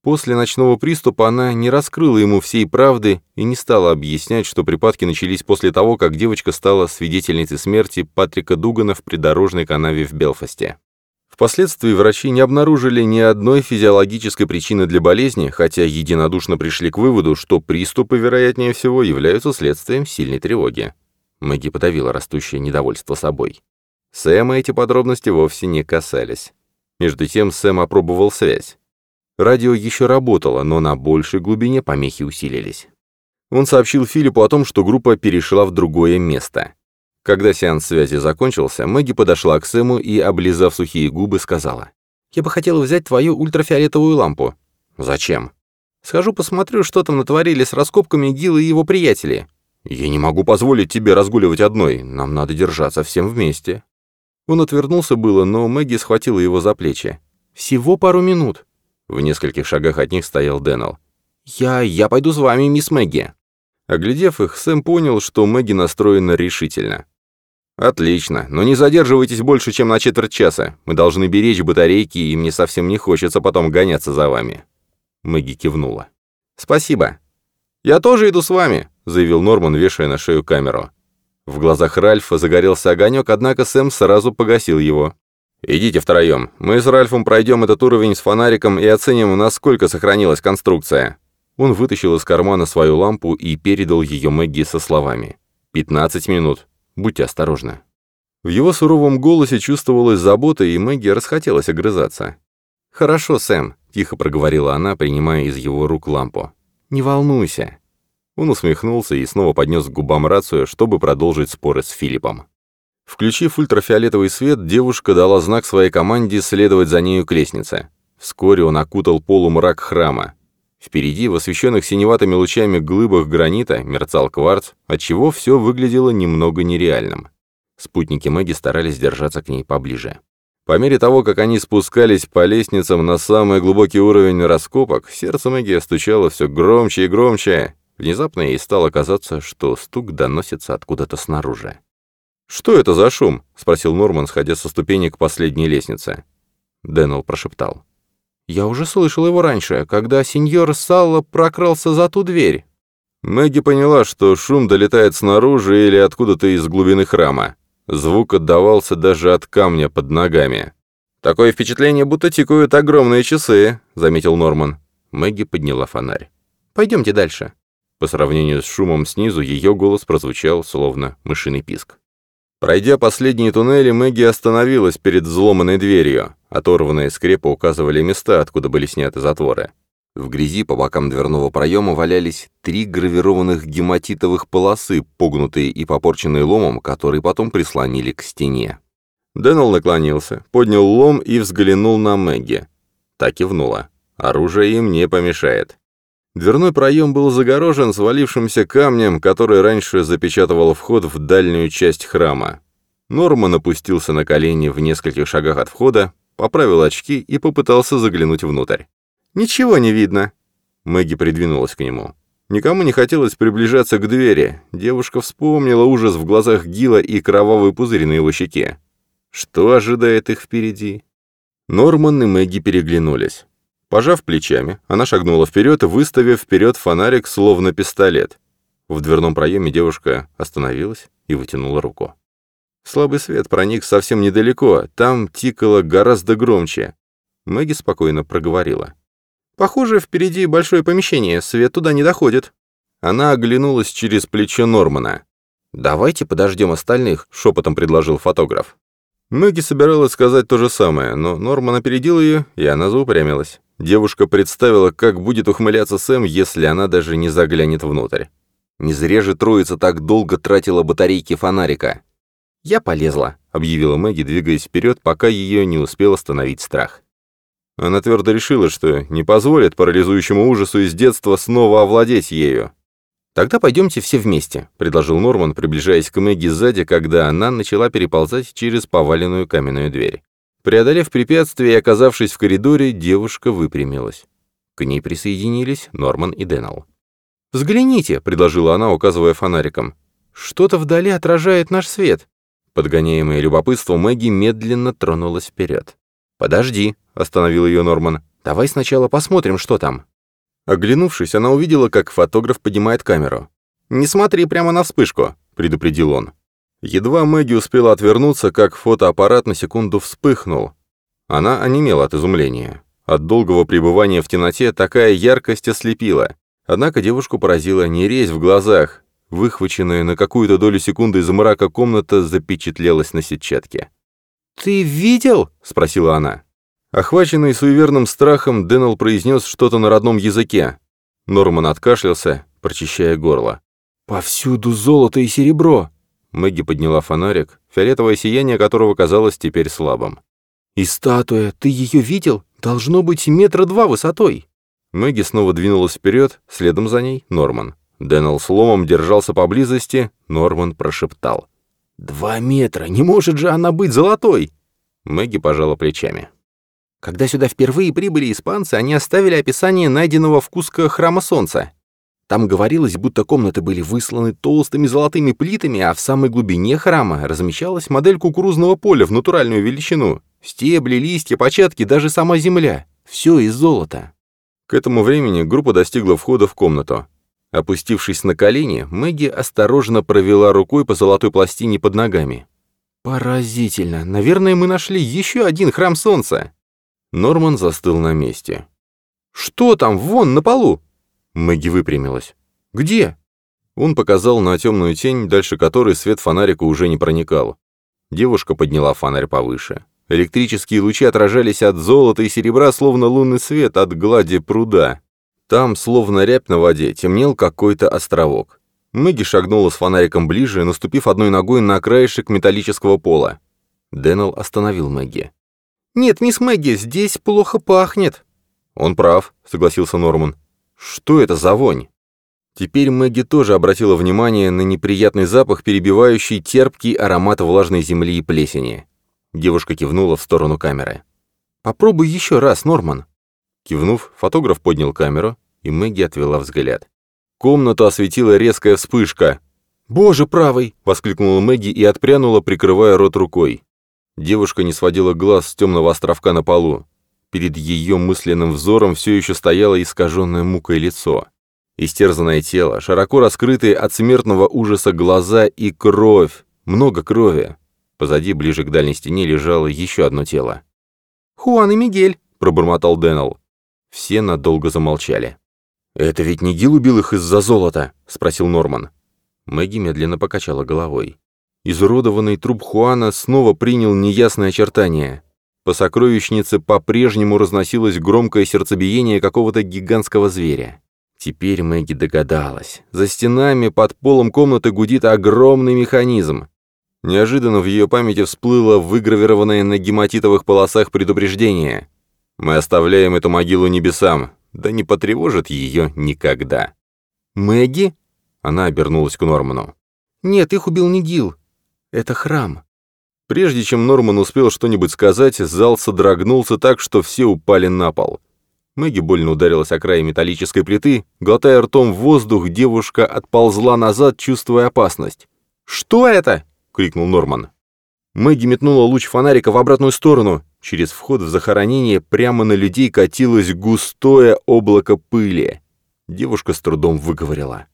После ночного приступа она не раскрыла ему всей правды и не стала объяснять, что припадки начались после того, как девочка стала свидетельницей смерти Патрика Дугана в придорожной канаве в Белфасте. Впоследствии врачи не обнаружили ни одной физиологической причины для болезни, хотя единодушно пришли к выводу, что приступы, вероятнее всего, являются следствием сильной тревоги. Мэгги подавила растущее недовольство собой. Сэма эти подробности вовсе не касались. Между тем Сэм опробовал связь. Радио еще работало, но на большей глубине помехи усилились. Он сообщил Филиппу о том, что группа перешла в другое место. Когда сеанс связи закончился, Мэгги подошла к Сэму и, облизав сухие губы, сказала. «Я бы хотела взять твою ультрафиолетовую лампу». «Зачем?» «Схожу посмотрю, что там натворили с раскопками Гилла и его приятели». «Я не могу позволить тебе разгуливать одной, нам надо держаться всем вместе». Он отвернулся было, но Мэгги схватила его за плечи. «Всего пару минут». В нескольких шагах от них стоял Дэннел. «Я... я пойду с вами, мисс Мэгги». Оглядев их, Сэм понял, что Мэгги настроена решительно. «Отлично, но не задерживайтесь больше, чем на четверть часа. Мы должны беречь батарейки, и мне совсем не хочется потом гоняться за вами». Мэгги кивнула. «Спасибо». «Я тоже иду с вами», — заявил Норман, вешая на шею камеру. В глазах Ральфа загорелся огонек, однако Сэм сразу погасил его. «Идите втроем. Мы с Ральфом пройдем этот уровень с фонариком и оценим, насколько сохранилась конструкция». Он вытащил из кармана свою лампу и передал ее Мэгги со словами. «Пятнадцать минут. Будьте осторожны». В его суровом голосе чувствовалась забота, и Мэгги расхотелось огрызаться. «Хорошо, Сэм», — тихо проговорила она, принимая из его рук лампу. «Не волнуйся». Он усмехнулся и снова поднес к губам рацию, чтобы продолжить споры с Филиппом. Включив ультрафиолетовый свет, девушка дала знак своей команде следовать за нею к лестнице. Вскоре он окутал полумрак храма. Впереди, в освещенных синеватыми лучами глыбах гранита, мерцал кварц, отчего все выглядело немного нереальным. Спутники Мэгги старались держаться к ней поближе. По мере того, как они спускались по лестницам на самый глубокий уровень раскопок, сердце Мэгги стучало все громче и громче. Внезапно ей стало казаться, что стук доносится откуда-то снаружи. «Что это за шум?» — спросил Норман, сходя со ступени к последней лестнице. Дэннел прошептал. Я уже слышал его раньше, когда сеньор Салло прокрался за ту дверь. Мэгги поняла, что шум долетает снаружи или откуда-то из глубины храма. Звук отдавался даже от камня под ногами. «Такое впечатление, будто тикают огромные часы», — заметил Норман. Мэгги подняла фонарь. «Пойдемте дальше». По сравнению с шумом снизу, ее голос прозвучал, словно мышиный писк. Пройдя последние туннели, Мэгги остановилась перед взломанной дверью. Оторванные скрепы указывали места, откуда были сняты затворы. В грязи по бокам дверного проема валялись три гравированных гематитовых полосы, погнутые и попорченные ломом, которые потом прислонили к стене. Дэннел наклонился, поднял лом и взглянул на Мэгги. Так кивнула. Оружие им не помешает. Дверной проем был загорожен свалившимся камнем, который раньше запечатывал вход в дальнюю часть храма. Норман опустился на колени в нескольких шагах от входа, поправил очки и попытался заглянуть внутрь. «Ничего не видно». Мэгги придвинулась к нему. Никому не хотелось приближаться к двери. Девушка вспомнила ужас в глазах Гила и кровавый пузырь на его щеке. Что ожидает их впереди? Норман и Мэгги переглянулись. Пожав плечами, она шагнула вперед, выставив вперед фонарик, словно пистолет. В дверном проеме девушка остановилась и вытянула руку. Слабый свет проник совсем недалеко, там тикало гораздо громче. Мэгги спокойно проговорила. «Похоже, впереди большое помещение, свет туда не доходит». Она оглянулась через плечо Нормана. «Давайте подождем остальных», — шепотом предложил фотограф. Мэгги собиралась сказать то же самое, но Норман опередил ее, и она заупрямилась. Девушка представила, как будет ухмыляться Сэм, если она даже не заглянет внутрь. Не зря же троица так долго тратила батарейки фонарика. «Я полезла», — объявила Мэгги, двигаясь вперед, пока ее не успел остановить страх. Она твердо решила, что не позволит парализующему ужасу из детства снова овладеть ею. «Тогда пойдемте все вместе», — предложил Норман, приближаясь к Мэгги сзади, когда она начала переползать через поваленную каменную дверь. Преодолев препятствие и оказавшись в коридоре, девушка выпрямилась. К ней присоединились Норман и Дэннел. «Взгляните», — предложила она, указывая фонариком. «Что-то вдали отражает наш свет». Подгоняемая любопытством, Мэгги медленно тронулась вперед. «Подожди», — остановил ее Норман. «Давай сначала посмотрим, что там». Оглянувшись, она увидела, как фотограф поднимает камеру. «Не смотри прямо на вспышку», — предупредил он. Едва Мэгги успела отвернуться, как фотоаппарат на секунду вспыхнул. Она онемела от изумления. От долгого пребывания в темноте такая яркость ослепила. Однако девушку поразила не резь в глазах. Выхваченная на какую-то долю секунды из мрака комната запечатлелась на сетчатке. «Ты видел?» — спросила она. Охваченный суеверным страхом, Дэннел произнес что-то на родном языке. Норман откашлялся, прочищая горло. «Повсюду золото и серебро!» Мэгги подняла фонарик, фиолетовое сияние которого казалось теперь слабым. «И статуя, ты ее видел? Должно быть метра два высотой!» Мэгги снова двинулась вперед, следом за ней Норман. Дэннел с ломом держался поблизости, Норман прошептал. «Два метра! Не может же она быть золотой!» Мэгги пожала плечами. Когда сюда впервые прибыли испанцы, они оставили описание найденного в Куско храма солнца. Там говорилось, будто комнаты были высланы толстыми золотыми плитами, а в самой глубине храма размещалась модель кукурузного поля в натуральную величину. Стебли, листья, початки, даже сама земля. Все из золота. К этому времени группа достигла входа в комнату. Опустившись на колени, Мэгги осторожно провела рукой по золотой пластине под ногами. «Поразительно! Наверное, мы нашли еще один храм солнца!» Норман застыл на месте. «Что там, вон, на полу?» Мэгги выпрямилась. «Где?» Он показал на темную тень, дальше которой свет фонарика уже не проникал. Девушка подняла фонарь повыше. Электрические лучи отражались от золота и серебра, словно лунный свет от глади пруда. Там, словно рябь на воде, темнел какой-то островок. Мэгги шагнула с фонариком ближе, наступив одной ногой на краешек металлического пола. Дэннел остановил Мэгги. «Нет, мисс Мэгги, здесь плохо пахнет». «Он прав», — согласился Норман. «Что это за вонь?» Теперь Мэгги тоже обратила внимание на неприятный запах, перебивающий терпкий аромат влажной земли и плесени. Девушка кивнула в сторону камеры. «Попробуй еще раз, Норман». Кивнув, фотограф поднял камеру, и Мэгги отвела взгляд. Комнату осветила резкая вспышка. «Боже правый!» — воскликнула Мэгги и отпрянула, прикрывая рот рукой. Девушка не сводила глаз с темного островка на полу. Перед ее мысленным взором все еще стояло искаженное мукой лицо. Истерзанное тело, широко раскрытые от смертного ужаса глаза и кровь. Много крови. Позади, ближе к дальней стене, лежало еще одно тело. «Хуан и Мигель», — пробормотал Дэннел. Все надолго замолчали. «Это ведь не Гил убил их из-за золота?» — спросил Норман. Мэгги медленно покачала головой. Изуродованный труп Хуана снова принял неясное очертание. По сокровищнице по-прежнему разносилось громкое сердцебиение какого-то гигантского зверя. Теперь Мэгги догадалась. За стенами под полом комнаты гудит огромный механизм. Неожиданно в ее памяти всплыло выгравированное на гематитовых полосах предупреждение. Мы оставляем эту могилу небесам, да не потревожит ее никогда. «Мэгги?» Она обернулась к Норману. «Нет, их убил не Гил. Это храм». Прежде чем Норман успел что-нибудь сказать, зал содрогнулся так, что все упали на пол. Мэгги больно ударилась о край металлической плиты. Глотая ртом воздух, девушка отползла назад, чувствуя опасность. «Что это?» — крикнул Норман. Мэгги метнула луч фонарика в обратную сторону. Через вход в захоронение прямо на людей катилось густое облако пыли. Девушка с трудом выговорила.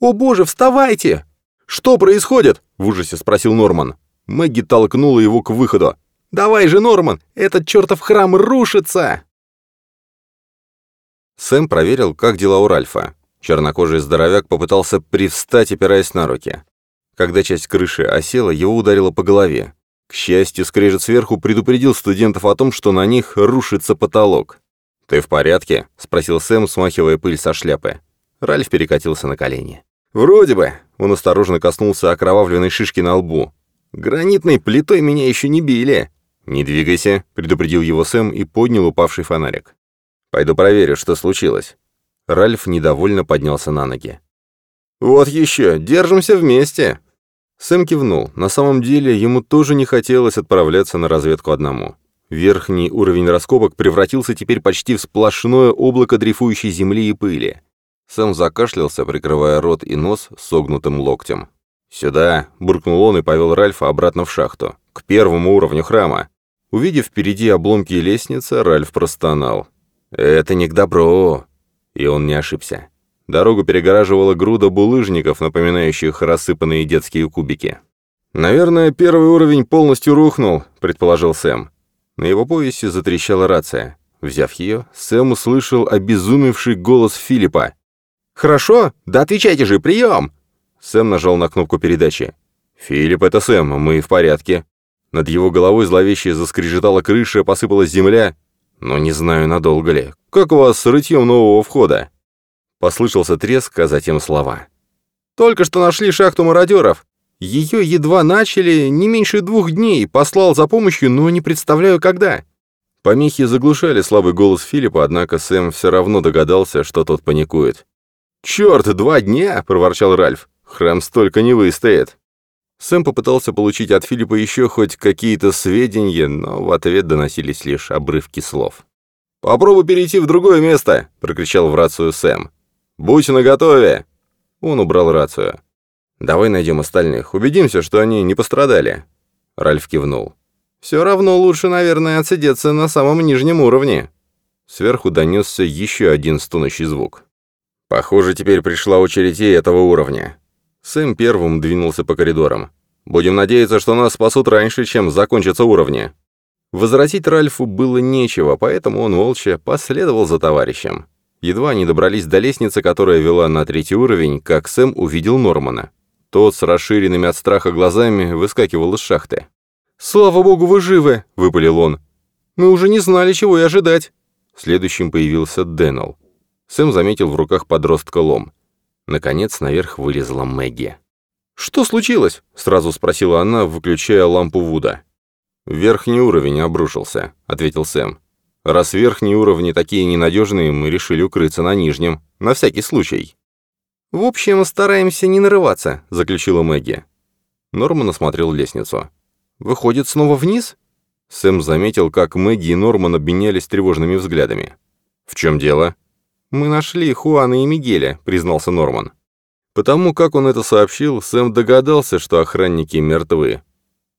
«О боже, вставайте!» «Что происходит?» — в ужасе спросил Норман. Мэгги толкнула его к выходу. «Давай же, Норман, этот чертов храм рушится!» Сэм проверил, как дела у Ральфа. Чернокожий здоровяк попытался привстать, опираясь на руки. Когда часть крыши осела, его ударило по голове. К счастью, скрежет сверху предупредил студентов о том, что на них рушится потолок. «Ты в порядке?» — спросил Сэм, смахивая пыль со шляпы. Ральф перекатился на колени. «Вроде бы», — он осторожно коснулся окровавленной шишки на лбу. «Гранитной плитой меня еще не били». «Не двигайся», — предупредил его Сэм и поднял упавший фонарик. «Пойду проверю, что случилось». Ральф недовольно поднялся на ноги. «Вот еще, держимся вместе», Сэм кивнул. На самом деле, ему тоже не хотелось отправляться на разведку одному. Верхний уровень раскопок превратился теперь почти в сплошное облако дрейфующей земли и пыли. Сэм закашлялся, прикрывая рот и нос согнутым локтем. «Сюда!» — буркнул он и повел Ральфа обратно в шахту, к первому уровню храма. Увидев впереди обломки лестницы, Ральф простонал. «Это не к добру!» И он не ошибся. Дорогу перегораживала груда булыжников, напоминающих рассыпанные детские кубики. «Наверное, первый уровень полностью рухнул», — предположил Сэм. На его поясе затрещала рация. Взяв ее, Сэм услышал обезумевший голос Филиппа. «Хорошо? Да отвечайте же, прием!» Сэм нажал на кнопку передачи. «Филипп, это Сэм, мы в порядке». Над его головой зловеще заскрежетала крыша, посыпалась земля. Но не знаю, надолго ли. «Как у вас с рытьем нового входа?» Послышался треск, а затем слова. «Только что нашли шахту мародеров. Ее едва начали, не меньше двух дней. Послал за помощью, но не представляю, когда». Помехи заглушали слабый голос Филиппа, однако Сэм все равно догадался, что тот паникует. «Черт, два дня!» — проворчал Ральф. «Храм столько не выстоит». Сэм попытался получить от Филиппа еще хоть какие-то сведения, но в ответ доносились лишь обрывки слов. «Попробуй перейти в другое место!» — прокричал в рацию Сэм. «Будь наготове!» Он убрал рацию. «Давай найдем остальных, убедимся, что они не пострадали». Ральф кивнул. «Все равно лучше, наверное, отсидеться на самом нижнем уровне». Сверху донесся еще один стонущий звук. «Похоже, теперь пришла очередь и этого уровня». Сэм первым двинулся по коридорам. «Будем надеяться, что нас спасут раньше, чем закончатся уровни». Возразить Ральфу было нечего, поэтому он молча последовал за товарищем. Едва они добрались до лестницы, которая вела на третий уровень, как Сэм увидел Нормана. Тот с расширенными от страха глазами выскакивал из шахты. «Слава богу, вы живы!» — выпалил он. «Мы уже не знали, чего и ожидать!» Следующим появился Дэннел. Сэм заметил в руках подростка лом. Наконец наверх вылезла Мэгги. «Что случилось?» — сразу спросила она, выключая лампу Вуда. «Верхний уровень обрушился», — ответил Сэм. «Раз верхние уровни такие ненадежные, мы решили укрыться на нижнем, на всякий случай». «В общем, стараемся не нарываться», — заключила Мэгги. Норман осмотрел лестницу. «Выходит, снова вниз?» Сэм заметил, как Мэгги и Норман обменялись тревожными взглядами. «В чем дело?» «Мы нашли Хуана и Мигеля», — признался Норман. Потому как он это сообщил, Сэм догадался, что охранники мертвы.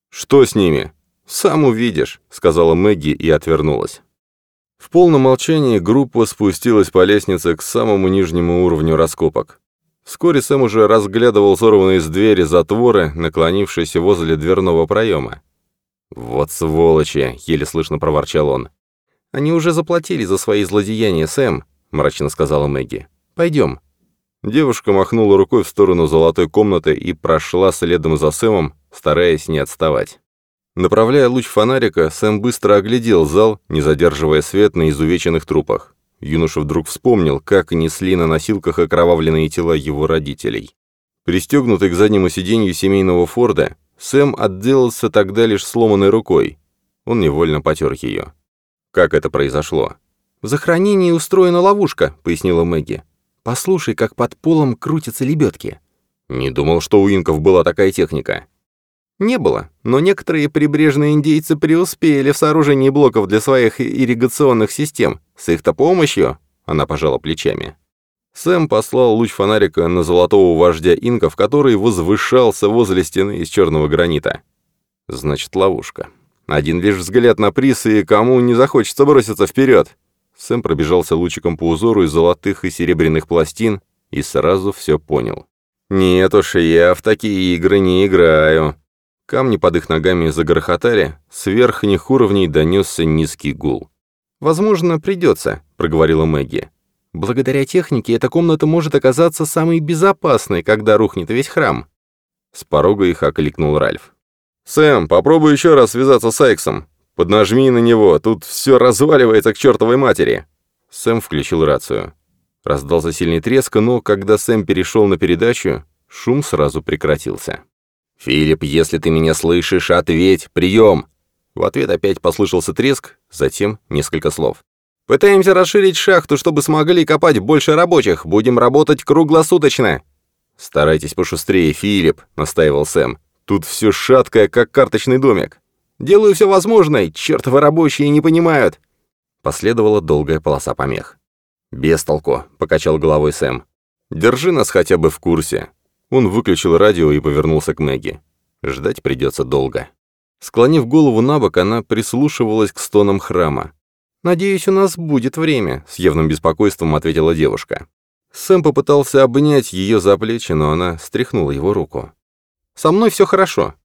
«Что с ними?» «Сам увидишь», — сказала Мэгги и отвернулась. В полном молчании группа спустилась по лестнице к самому нижнему уровню раскопок. Вскоре Сэм уже разглядывал сорванные с двери затворы, наклонившиеся возле дверного проема. «Вот сволочи!» — еле слышно проворчал он. «Они уже заплатили за свои злодеяния, Сэм. — мрачно сказала Мэгги. «Пойдем». Девушка махнула рукой в сторону золотой комнаты и прошла следом за Сэмом, стараясь не отставать. Направляя луч фонарика, Сэм быстро оглядел зал, не задерживая свет на изувеченных трупах. Юноша вдруг вспомнил, как несли на носилках окровавленные тела его родителей. Пристегнутый к заднему сиденью семейного Форда, Сэм отделался тогда лишь сломанной рукой. Он невольно потер ее. Как это произошло? «В захоронении устроена ловушка», — пояснила Мэгги. «Послушай, как под полом крутятся лебедки». «Не думал, что у инков была такая техника». «Не было, но некоторые прибрежные индейцы преуспели в сооружении блоков для своих ирригационных систем. С их-то помощью...» — она пожала плечами. Сэм послал луч фонарика на золотого вождя инков, который возвышался возле стены из черного гранита. Значит, ловушка. Один лишь взгляд на приз, и кому не захочется броситься вперед. Сэм пробежался лучиком по узору из золотых и серебряных пластин и сразу все понял. «Нет уж, я в такие игры не играю». Камни под их ногами загрохотали, с верхних уровней донесся низкий гул. «Возможно, придется», — проговорила Мэгги. «Благодаря технике эта комната может оказаться самой безопасной, когда рухнет весь храм». С порога их окликнул Ральф. «Сэм, попробуй еще раз связаться с Айксом. Поднажми на него, тут все разваливается к чертовой матери!» Сэм включил рацию. Раздался сильный треск, но когда Сэм перешел на передачу, шум сразу прекратился. «Филипп, если ты меня слышишь, ответь! Прием!» В ответ опять послышался треск, затем несколько слов. «Пытаемся расширить шахту, чтобы смогли копать больше рабочих. Будем работать круглосуточно!» «Старайтесь пошустрее, Филипп», — настаивал Сэм. «Тут все шаткое, как карточный домик». Делаю все возможное, чертовы рабочие не понимают!» Последовала долгая полоса помех. «Без толку», — покачал головой Сэм. «Держи нас хотя бы в курсе». Он выключил радио и повернулся к Мэгги. Ждать придется долго. Склонив голову на бок, она прислушивалась к стонам храма. «Надеюсь, у нас будет время», — с явным беспокойством ответила девушка. Сэм попытался обнять ее за плечи, но она стряхнула его руку. «Со мной все хорошо.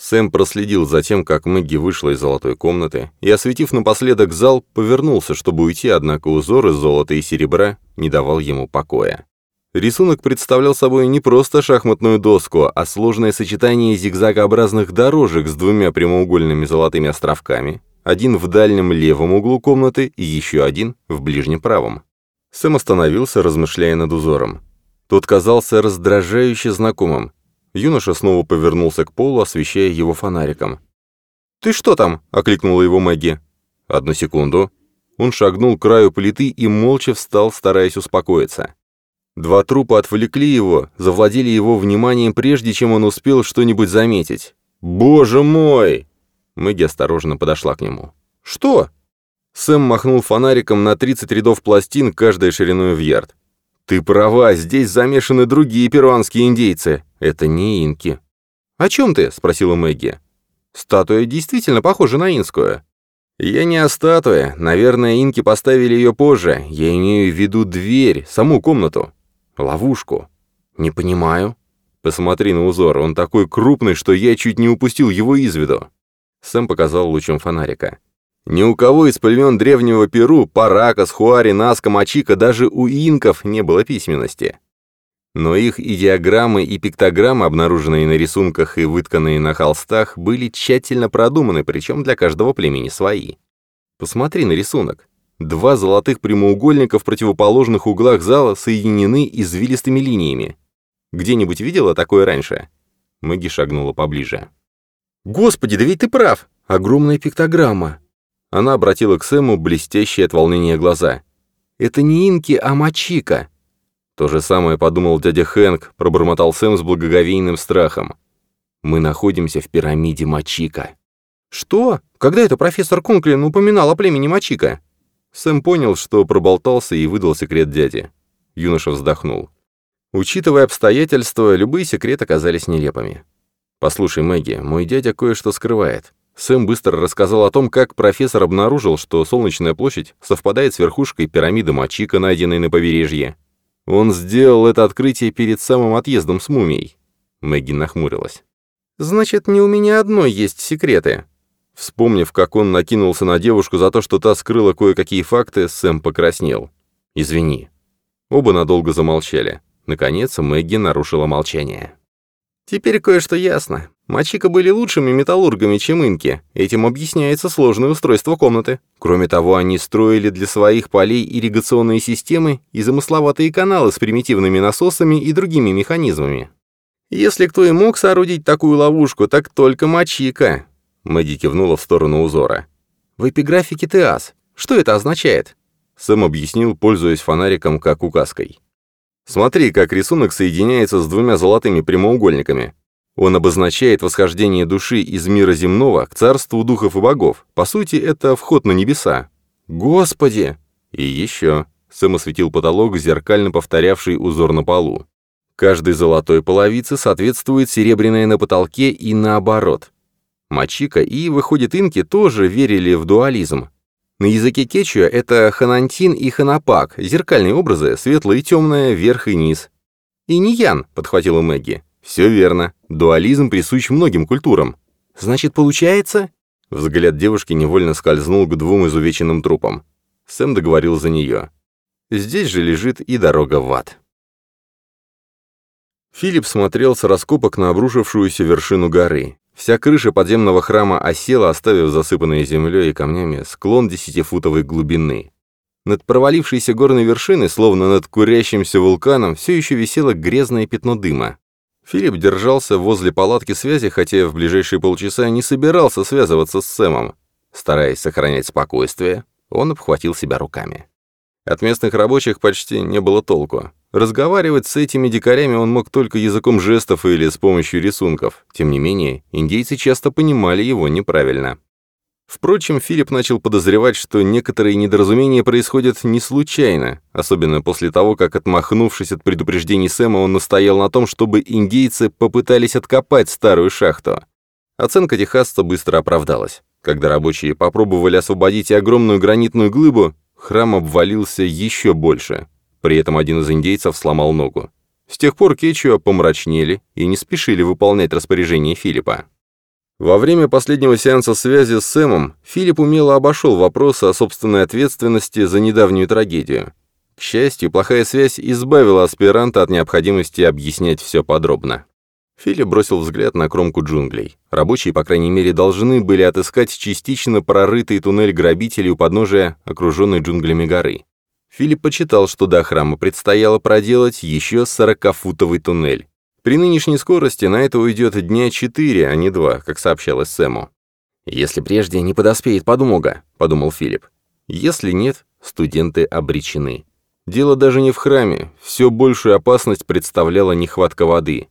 Сэм проследил за тем, как Мэгги вышла из золотой комнаты, и, осветив напоследок зал, повернулся, чтобы уйти, однако узор из золота и серебра не давал ему покоя. Рисунок представлял собой не просто шахматную доску, а сложное сочетание зигзагообразных дорожек с двумя прямоугольными золотыми островками, один в дальнем левом углу комнаты и еще один в ближнем правом. Сэм остановился, размышляя над узором. Тот казался раздражающе знакомым. Юноша снова повернулся к полу, освещая его фонариком. «Ты что там?» — окликнула его Мэгги. «Одну секунду». Он шагнул к краю плиты и молча встал, стараясь успокоиться. Два трупа отвлекли его, завладели его вниманием, прежде чем он успел что-нибудь заметить. «Боже мой!» Мэгги осторожно подошла к нему. «Что?» Сэм махнул фонариком на 30 рядов пластин, каждая шириной в ярд. «Ты права, здесь замешаны другие перуанские индейцы. Это не инки». «О чем ты?» — спросила Мэгги. «Статуя действительно похожа на инскую». «Я не о статуе. Наверное, инки поставили ее позже. Я имею в виду дверь, саму комнату. Ловушку. Не понимаю. Посмотри на узор, он такой крупный, что я чуть не упустил его из виду. Сэм показал лучом фонарика. Ни у кого из племен древнего Перу, Паракас, Хуари, Наска, Мачика, даже у инков не было письменности. Но их идеограммы и пиктограммы, обнаруженные на рисунках и вытканные на холстах, были тщательно продуманы, причем для каждого племени свои. Посмотри на рисунок. Два золотых прямоугольника в противоположных углах зала соединены извилистыми линиями. Где-нибудь видела такое раньше?» Мэгги шагнула поближе. «Господи, да ведь ты прав! Огромная пиктограмма!» Она обратила к Сэму блестящие от волнения глаза. «Это не инки, а мачика!» То же самое подумал дядя Хэнк, пробормотал Сэм с благоговейным страхом. «Мы находимся в пирамиде Мачика». «Что? Когда это профессор Конклин упоминал о племени Мачика?» Сэм понял, что проболтался и выдал секрет дяде. Юноша вздохнул. Учитывая обстоятельства, любые секреты оказались нелепыми. «Послушай, Мэгги, мой дядя кое-что скрывает». Сэм быстро рассказал о том, как профессор обнаружил, что Солнечная площадь совпадает с верхушкой пирамиды Мачика, найденной на побережье. Он сделал это открытие перед самым отъездом с мумией. Мэгги нахмурилась. «Значит, не у меня одной есть секреты. Вспомнив, как он накинулся на девушку за то, что та скрыла кое-какие факты, Сэм покраснел. «Извини». Оба надолго замолчали. Наконец, Мэгги нарушила молчание. «Теперь кое-что ясно. Мачика были лучшими металлургами, чем инки. Этим объясняется сложное устройство комнаты. Кроме того, они строили для своих полей ирригационные системы и замысловатые каналы с примитивными насосами и другими механизмами. Если кто и мог соорудить такую ловушку, так только Мачика. Мэдди кивнула в сторону узора. «В эпиграфике Теас. Что это означает?» Сэм объяснил, пользуясь фонариком как указкой. «Смотри, как рисунок соединяется с двумя золотыми прямоугольниками. Он обозначает восхождение души из мира земного к царству духов и богов. По сути, это вход на небеса. Господи! И еще. Сэм осветил потолок, зеркально повторявший узор на полу. Каждой золотой половице соответствует серебряная на потолке и наоборот. Мачика и, выходит, инки тоже верили в дуализм. На языке кечуа это ханантин и ханапак, зеркальные образы, светлое и темное, верх и низ. «И не ян», — подхватила Мэгги. «Все верно. Дуализм присущ многим культурам». «Значит, получается?» Взгляд девушки невольно скользнул к двум изувеченным трупам. Сэм договорил за нее. «Здесь же лежит и дорога в ад». Филипп смотрел с раскопок на обрушившуюся вершину горы. Вся крыша подземного храма осела, оставив засыпанные землей и камнями склон десятифутовой глубины. Над провалившейся горной вершиной, словно над курящимся вулканом, все еще висело грязное пятно дыма. Филипп держался возле палатки связи, хотя в ближайшие полчаса не собирался связываться с Сэмом. Стараясь сохранять спокойствие, он обхватил себя руками. От местных рабочих почти не было толку. Разговаривать с этими дикарями он мог только языком жестов или с помощью рисунков. Тем не менее, индейцы часто понимали его неправильно. Впрочем, Филипп начал подозревать, что некоторые недоразумения происходят не случайно, особенно после того, как, отмахнувшись от предупреждений Сэма, он настоял на том, чтобы индейцы попытались откопать старую шахту. Оценка техасца быстро оправдалась. Когда рабочие попробовали освободить огромную гранитную глыбу, храм обвалился еще больше. При этом один из индейцев сломал ногу. С тех пор Кечуа помрачнели и не спешили выполнять распоряжение Филиппа. Во время последнего сеанса связи с Сэмом Филипп умело обошел вопросы о собственной ответственности за недавнюю трагедию. К счастью, плохая связь избавила аспиранта от необходимости объяснять все подробно. Филипп бросил взгляд на кромку джунглей. Рабочие, по крайней мере, должны были отыскать частично прорытый туннель грабителей у подножия окруженной джунглями горы. Филипп почитал, что до храма предстояло проделать еще 40-футовый туннель. При нынешней скорости на это уйдет дня 4, а не 2, как сообщалось Сэму. «Если прежде не подоспеет подмога», — подумал Филипп. «Если нет, студенты обречены». Дело даже не в храме, все большую опасность представляла нехватка воды.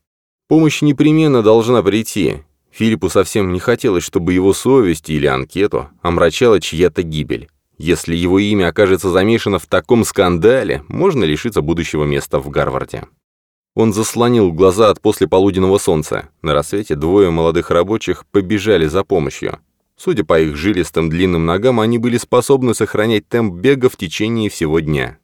Помощь непременно должна прийти. Филиппу совсем не хотелось, чтобы его совесть или анкету омрачала чья-то гибель. Если его имя окажется замешано в таком скандале, можно лишиться будущего места в Гарварде. Он заслонил глаза от послеполуденного солнца. На рассвете двое молодых рабочих побежали за помощью. Судя по их жилистым длинным ногам, они были способны сохранять темп бега в течение всего дня.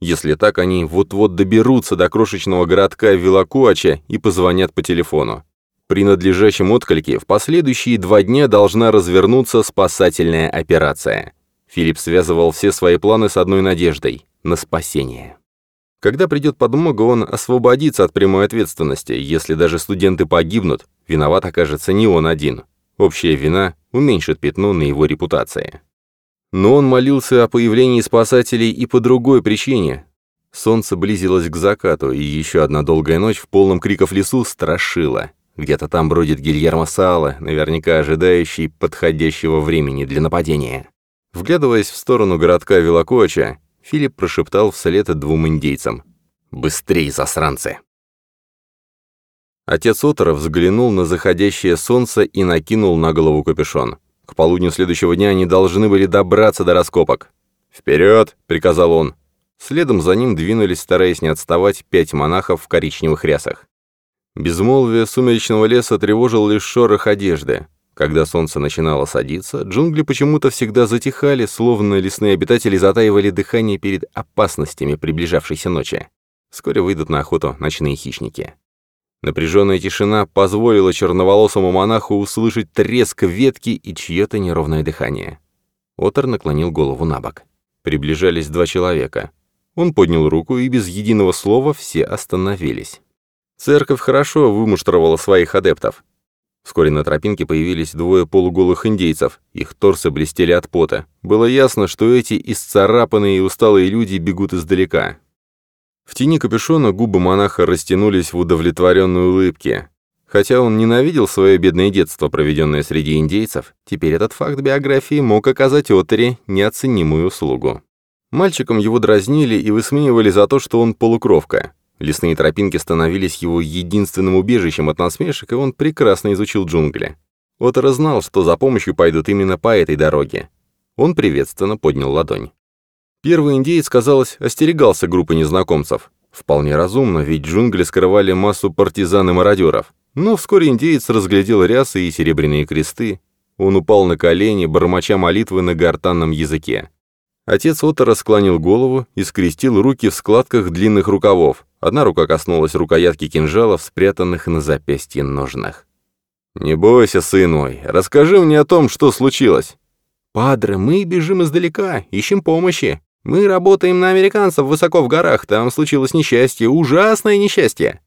Если так, они вот-вот доберутся до крошечного городка Вилакуача и позвонят по телефону. При надлежащем отклике в последующие два дня должна развернуться спасательная операция. Филипп связывал все свои планы с одной надеждой — на спасение. Когда придет подмога, он освободится от прямой ответственности. Если даже студенты погибнут, виноват окажется не он один. Общая вина уменьшит пятно на его репутации. Но он молился о появлении спасателей и по другой причине. Солнце близилось к закату, и еще одна долгая ночь в полном криков лесу страшила. Где-то там бродит Гильермо Сала, наверняка ожидающий подходящего времени для нападения. Вглядываясь в сторону городка Вилакоача, Филипп прошептал вслед двум индейцам. «Быстрей, засранцы!» Отец Отора взглянул на заходящее солнце и накинул на голову капюшон. К полудню следующего дня они должны были добраться до раскопок. «Вперед!» — приказал он. Следом за ним двинулись, стараясь не отставать, пять монахов в коричневых рясах. Безмолвие сумеречного леса тревожил лишь шорох одежды. Когда солнце начинало садиться, джунгли почему-то всегда затихали, словно лесные обитатели затаивали дыхание перед опасностями приближавшейся ночи. Вскоре выйдут на охоту ночные хищники. Напряженная тишина позволила черноволосому монаху услышать треск ветки и чье-то неровное дыхание. Отор наклонил голову на бок. Приближались два человека. Он поднял руку, и без единого слова все остановились. Церковь хорошо вымуштровала своих адептов. Вскоре на тропинке появились двое полуголых индейцев. Их торсы блестели от пота. Было ясно, что эти исцарапанные и усталые люди бегут издалека. В тени капюшона губы монаха растянулись в удовлетворенной улыбке. Хотя он ненавидел свое бедное детство, проведенное среди индейцев, теперь этот факт биографии мог оказать Отере неоценимую услугу. Мальчиком его дразнили и высмеивали за то, что он полукровка. Лесные тропинки становились его единственным убежищем от насмешек, и он прекрасно изучил джунгли. Отер знал, что за помощью пойдут именно по этой дороге. Он приветственно поднял ладонь. Первый индеец, казалось, остерегался группы незнакомцев. Вполне разумно, ведь джунгли скрывали массу партизан и мародеров. Но вскоре индеец разглядел рясы и серебряные кресты. Он упал на колени, бормоча молитвы на гортанном языке. Отец Отора склонил голову и скрестил руки в складках длинных рукавов. Одна рука коснулась рукоятки кинжалов, спрятанных на запястье ножнах. «Не бойся, сын мой, расскажи мне о том, что случилось». «Падре, мы бежим издалека, ищем помощи. Мы работаем на американцев высоко в горах, там случилось несчастье, ужасное несчастье».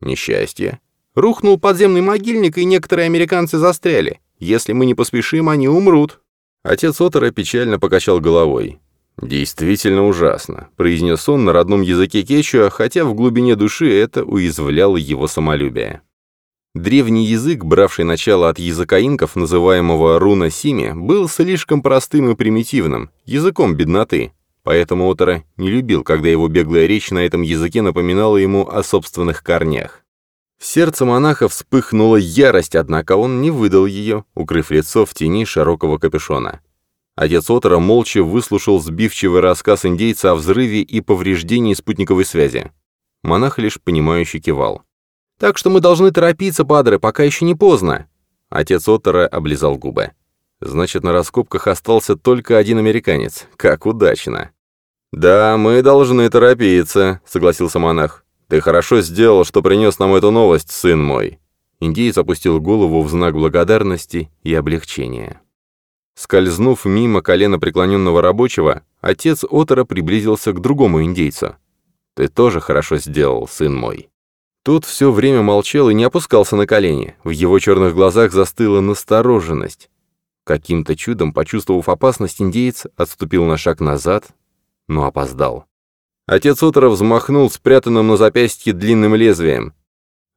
«Несчастье?» Рухнул подземный могильник, и некоторые американцы застряли. Если мы не поспешим, они умрут». Отец Отора печально покачал головой. «Действительно ужасно», — произнес он на родном языке кечуа, хотя в глубине души это уязвляло его самолюбие. Древний язык, бравший начало от языка инков, называемого руна-сими, был слишком простым и примитивным, языком бедноты. Поэтому Отора не любил, когда его беглая речь на этом языке напоминала ему о собственных корнях. Сердце монаха вспыхнула ярость, однако он не выдал ее, укрыв лицо в тени широкого капюшона. Отец Отора молча выслушал сбивчивый рассказ индейца о взрыве и повреждении спутниковой связи. Монах лишь понимающе кивал. «Так что мы должны торопиться, падре, пока еще не поздно». Отец Отора облизал губы. Значит, на раскопках остался только один американец. Как удачно. «Да, мы должны торопиться», — согласился монах. «Ты хорошо сделал, что принес нам эту новость, сын мой. Индеец опустил голову в знак благодарности и облегчения. Скользнув мимо колена преклоненного рабочего, отец Отора приблизился к другому индейцу. «Ты тоже хорошо сделал, сын мой». Тот все время молчал и не опускался на колени. В его черных глазах застыла настороженность. Каким-то чудом, почувствовав опасность, индеец отступил на шаг назад, но опоздал. Отец Отора взмахнул спрятанным на запястье длинным лезвием.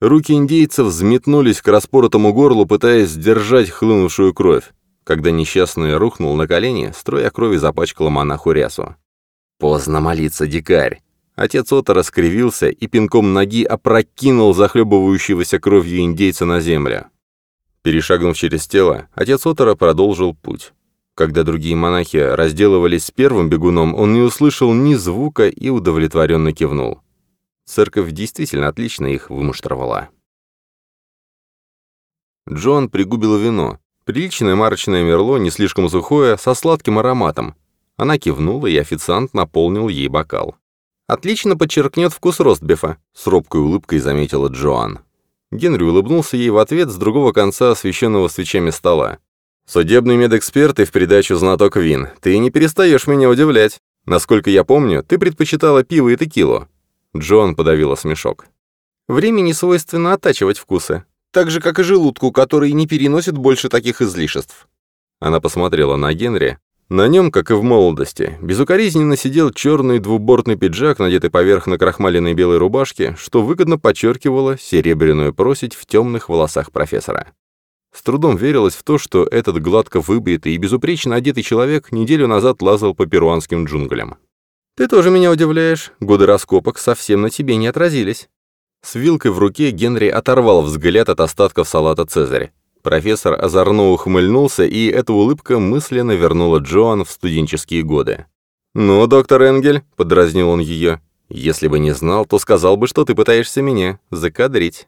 Руки индейцев взметнулись к распоротому горлу, пытаясь сдержать хлынувшую кровь. Когда несчастный рухнул на колени, струя крови запачкала монаху рясу. «Поздно молиться, дикарь!» Отец Отора скривился и пинком ноги опрокинул захлебывающегося кровью индейца на землю. Перешагнув через тело, отец Отора продолжил путь. Когда другие монахи разделывались с первым бегуном, он не услышал ни звука и удовлетворенно кивнул. Церковь действительно отлично их вымуштровала. Джон пригубил вино. Приличное марочное мерло, не слишком сухое, со сладким ароматом. Она кивнула, и официант наполнил ей бокал. «Отлично подчеркнет вкус ростбифа», — с робкой улыбкой заметила Джоан. Генри улыбнулся ей в ответ с другого конца освещенного свечами стола. «Судебный медэксперт и в придачу знаток вин. Ты не перестаешь меня удивлять. Насколько я помню, ты предпочитала пиво и текилу». Джон подавила смешок. «Времени свойственно оттачивать вкусы. Так же, как и желудку, который не переносит больше таких излишеств». Она посмотрела на Генри. На нем, как и в молодости, безукоризненно сидел черный двубортный пиджак, надетый поверх накрахмаленной белой рубашки, что выгодно подчеркивало серебряную просить в темных волосах профессора. С трудом верилось в то, что этот гладко выбритый и безупречно одетый человек неделю назад лазал по перуанским джунглям. «Ты тоже меня удивляешь. Годы раскопок совсем на тебе не отразились». С вилкой в руке Генри оторвал взгляд от остатков салата «Цезарь». Профессор озорно ухмыльнулся, и эта улыбка мысленно вернула Джоан в студенческие годы. «Ну, доктор Энгель», — подразнил он ее, — «если бы не знал, то сказал бы, что ты пытаешься меня закадрить».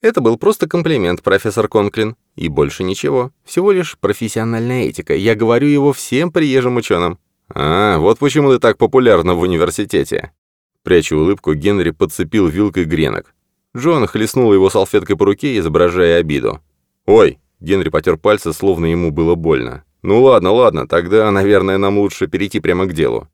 Это был просто комплимент, профессор Конклин. И больше ничего. Всего лишь профессиональная этика. Я говорю его всем приезжим ученым. А, вот почему ты так популярна в университете. Пряча улыбку, Генри подцепил вилкой гренок. Джон хлестнул его салфеткой по руке, изображая обиду. «Ой!» — Генри потер пальцы, словно ему было больно. «Ну ладно, ладно, тогда, наверное, нам лучше перейти прямо к делу».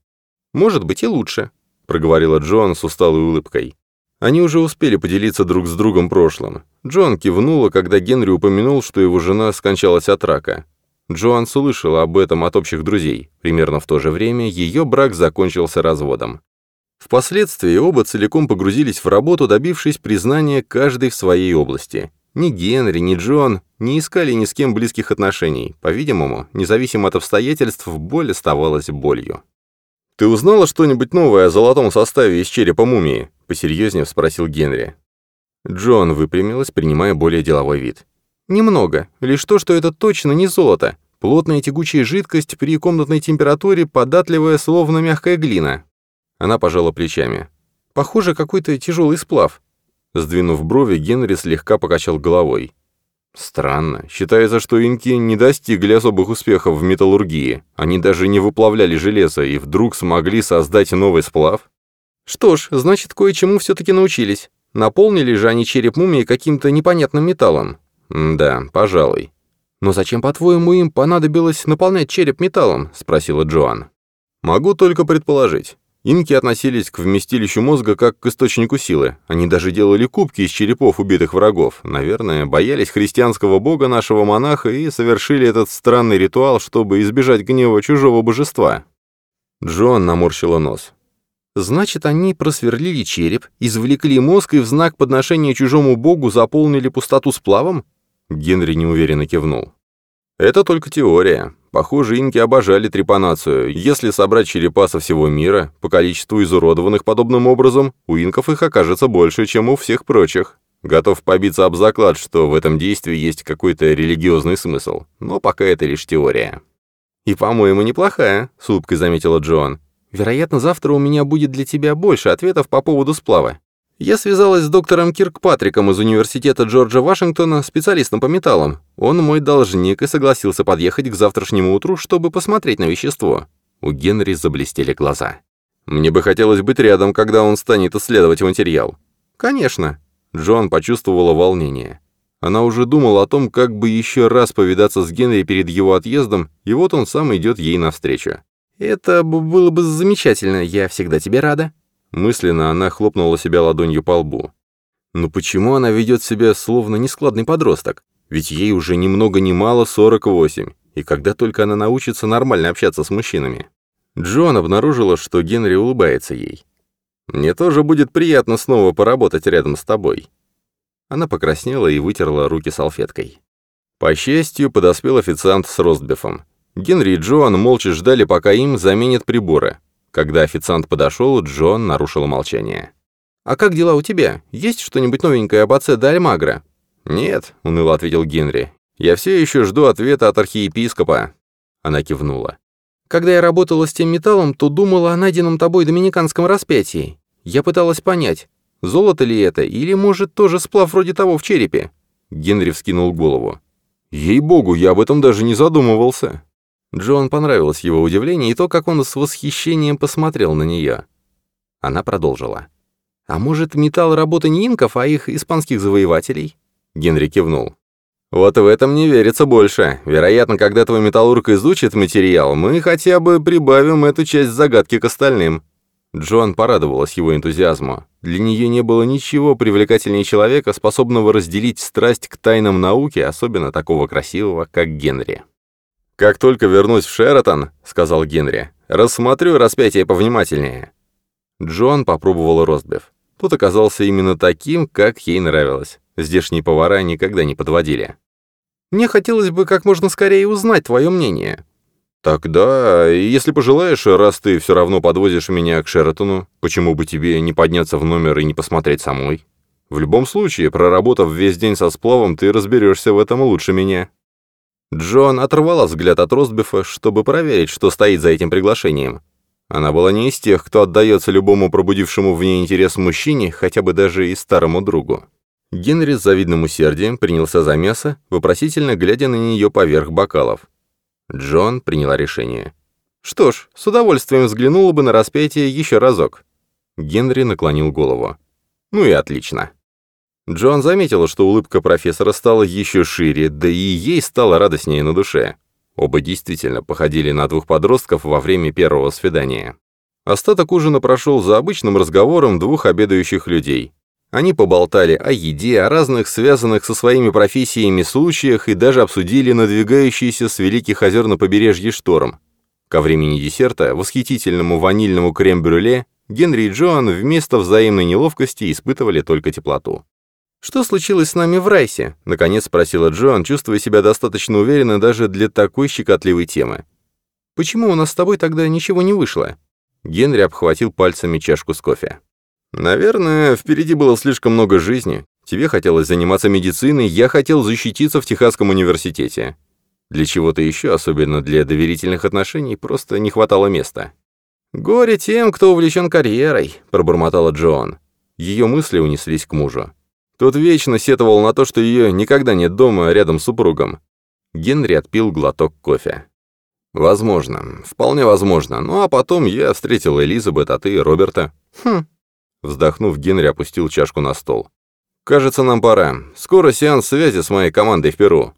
«Может быть и лучше», — проговорила Джон с усталой улыбкой. Они уже успели поделиться друг с другом прошлым. Джон кивнула, когда Генри упомянул, что его жена скончалась от рака. Джоан слышала об этом от общих друзей. Примерно в то же время ее брак закончился разводом. Впоследствии оба целиком погрузились в работу, добившись признания каждой в своей области. Ни Генри, ни Джон не искали ни с кем близких отношений. По-видимому, независимо от обстоятельств, боль оставалась болью. «Ты узнала что-нибудь новое о золотом составе из черепа мумии?» Посерьезнее спросил Генри. Джон выпрямилась, принимая более деловой вид. «Немного. Лишь то, что это точно не золото. Плотная тягучая жидкость при комнатной температуре, податливая, словно мягкая глина». Она пожала плечами. «Похоже, какой-то тяжелый сплав». Сдвинув брови, Генри слегка покачал головой. Странно. Считается, что инки не достигли особых успехов в металлургии. Они даже не выплавляли железо и вдруг смогли создать новый сплав? Что ж, значит, кое-чему все-таки научились. Наполнили же они череп мумии каким-то непонятным металлом. М да, пожалуй. «Но зачем, по-твоему, им понадобилось наполнять череп металлом?» — спросила Джоан. «Могу только предположить. Инки относились к вместилищу мозга как к источнику силы. Они даже делали кубки из черепов убитых врагов. Наверное, боялись христианского бога нашего монаха и совершили этот странный ритуал, чтобы избежать гнева чужого божества». Джоан наморщила нос. Значит, они просверлили череп, извлекли мозг и в знак подношения чужому богу заполнили пустоту сплавом? Генри неуверенно кивнул. Это только теория. Похоже, инки обожали трепанацию. Если собрать черепа со всего мира, по количеству изуродованных подобным образом, у инков их окажется больше, чем у всех прочих. Готов побиться об заклад, что в этом действии есть какой-то религиозный смысл. Но пока это лишь теория. «И, по-моему, неплохая», — с улыбкой заметила Джоан. Вероятно, завтра у меня будет для тебя больше ответов по поводу сплава. Я связалась с доктором Киркпатриком из университета Джорджа Вашингтона, специалистом по металлам. Он мой должник и согласился подъехать к завтрашнему утру, чтобы посмотреть на вещество. У Генри заблестели глаза. Мне бы хотелось быть рядом, когда он станет исследовать материал. Конечно. Джон почувствовала волнение. Она уже думала о том, как бы еще раз повидаться с Генри перед его отъездом, и вот он сам идет ей навстречу. «Это было бы замечательно, я всегда тебе рада». Мысленно она хлопнула себя ладонью по лбу. Но почему она ведет себя словно нескладный подросток? Ведь ей уже ни много ни мало 48, и когда только она научится нормально общаться с мужчинами. Джон обнаружила, что Генри улыбается ей. «Мне тоже будет приятно снова поработать рядом с тобой». Она покраснела и вытерла руки салфеткой. По счастью, подоспел официант с ростбифом. Генри и Джоан молча ждали, пока им заменят приборы. Когда официант подошел, Джон нарушила молчание. «А как дела у тебя? Есть что-нибудь новенькое об отце Дальмагра?» «Нет», — уныло ответил Генри. «Я все еще жду ответа от архиепископа». Она кивнула. «Когда я работала с тем металлом, то думала о найденном тобой доминиканском распятии. Я пыталась понять, золото ли это, или, может, тоже сплав вроде того в черепе?» Генри вскинул голову. «Ей-богу, я об этом даже не задумывался». Джон понравилось его удивление и то, как он с восхищением посмотрел на нее. Она продолжила. «А может, металл работы не инков, а их испанских завоевателей?» Генри кивнул. «Вот в этом не верится больше. Вероятно, когда твой металлург изучит материал, мы хотя бы прибавим эту часть загадки к остальным». Джон порадовалась его энтузиазму. Для нее не было ничего привлекательнее человека, способного разделить страсть к тайнам науки, особенно такого красивого, как Генри. «Как только вернусь в Шератон», — сказал Генри, — «рассмотрю распятие повнимательнее». Джон попробовал ростбиф. Тот оказался именно таким, как ей нравилось. Здешние повара никогда не подводили. «Мне хотелось бы как можно скорее узнать твое мнение». «Тогда, если пожелаешь, раз ты все равно подвозишь меня к Шератону, почему бы тебе не подняться в номер и не посмотреть самой? В любом случае, проработав весь день со сплавом, ты разберешься в этом лучше меня». Джон оторвала взгляд от Ростбифа, чтобы проверить, что стоит за этим приглашением. Она была не из тех, кто отдается любому пробудившему в ней интерес мужчине, хотя бы даже и старому другу. Генри с завидным усердием принялся за мясо, вопросительно глядя на нее поверх бокалов. Джон приняла решение. «Что ж, с удовольствием взглянула бы на распятие еще разок». Генри наклонил голову. «Ну и отлично». Джон заметила, что улыбка профессора стала еще шире, да и ей стало радостнее на душе. Оба действительно походили на двух подростков во время первого свидания. Остаток ужина прошел за обычным разговором двух обедающих людей. Они поболтали о еде, о разных связанных со своими профессиями случаях и даже обсудили надвигающийся с Великих озер на побережье шторм. Ко времени десерта, восхитительному ванильному крем-брюле, Генри и Джоан вместо взаимной неловкости испытывали только теплоту. «Что случилось с нами в Райсе?» — наконец спросила Джоан, чувствуя себя достаточно уверенно даже для такой щекотливой темы. «Почему у нас с тобой тогда ничего не вышло?» Генри обхватил пальцами чашку с кофе. «Наверное, впереди было слишком много жизни. Тебе хотелось заниматься медициной, я хотел защититься в Техасском университете. Для чего-то еще, особенно для доверительных отношений, просто не хватало места». «Горе тем, кто увлечен карьерой», — пробормотала Джоан. Ее мысли унеслись к мужу. Тот вечно сетовал на то, что ее никогда нет дома рядом с супругом. Генри отпил глоток кофе. «Возможно, вполне возможно. Ну а потом я встретил Элизабет, а ты Роберта». «Хм». Вздохнув, Генри опустил чашку на стол. «Кажется, нам пора. Скоро сеанс связи с моей командой в Перу».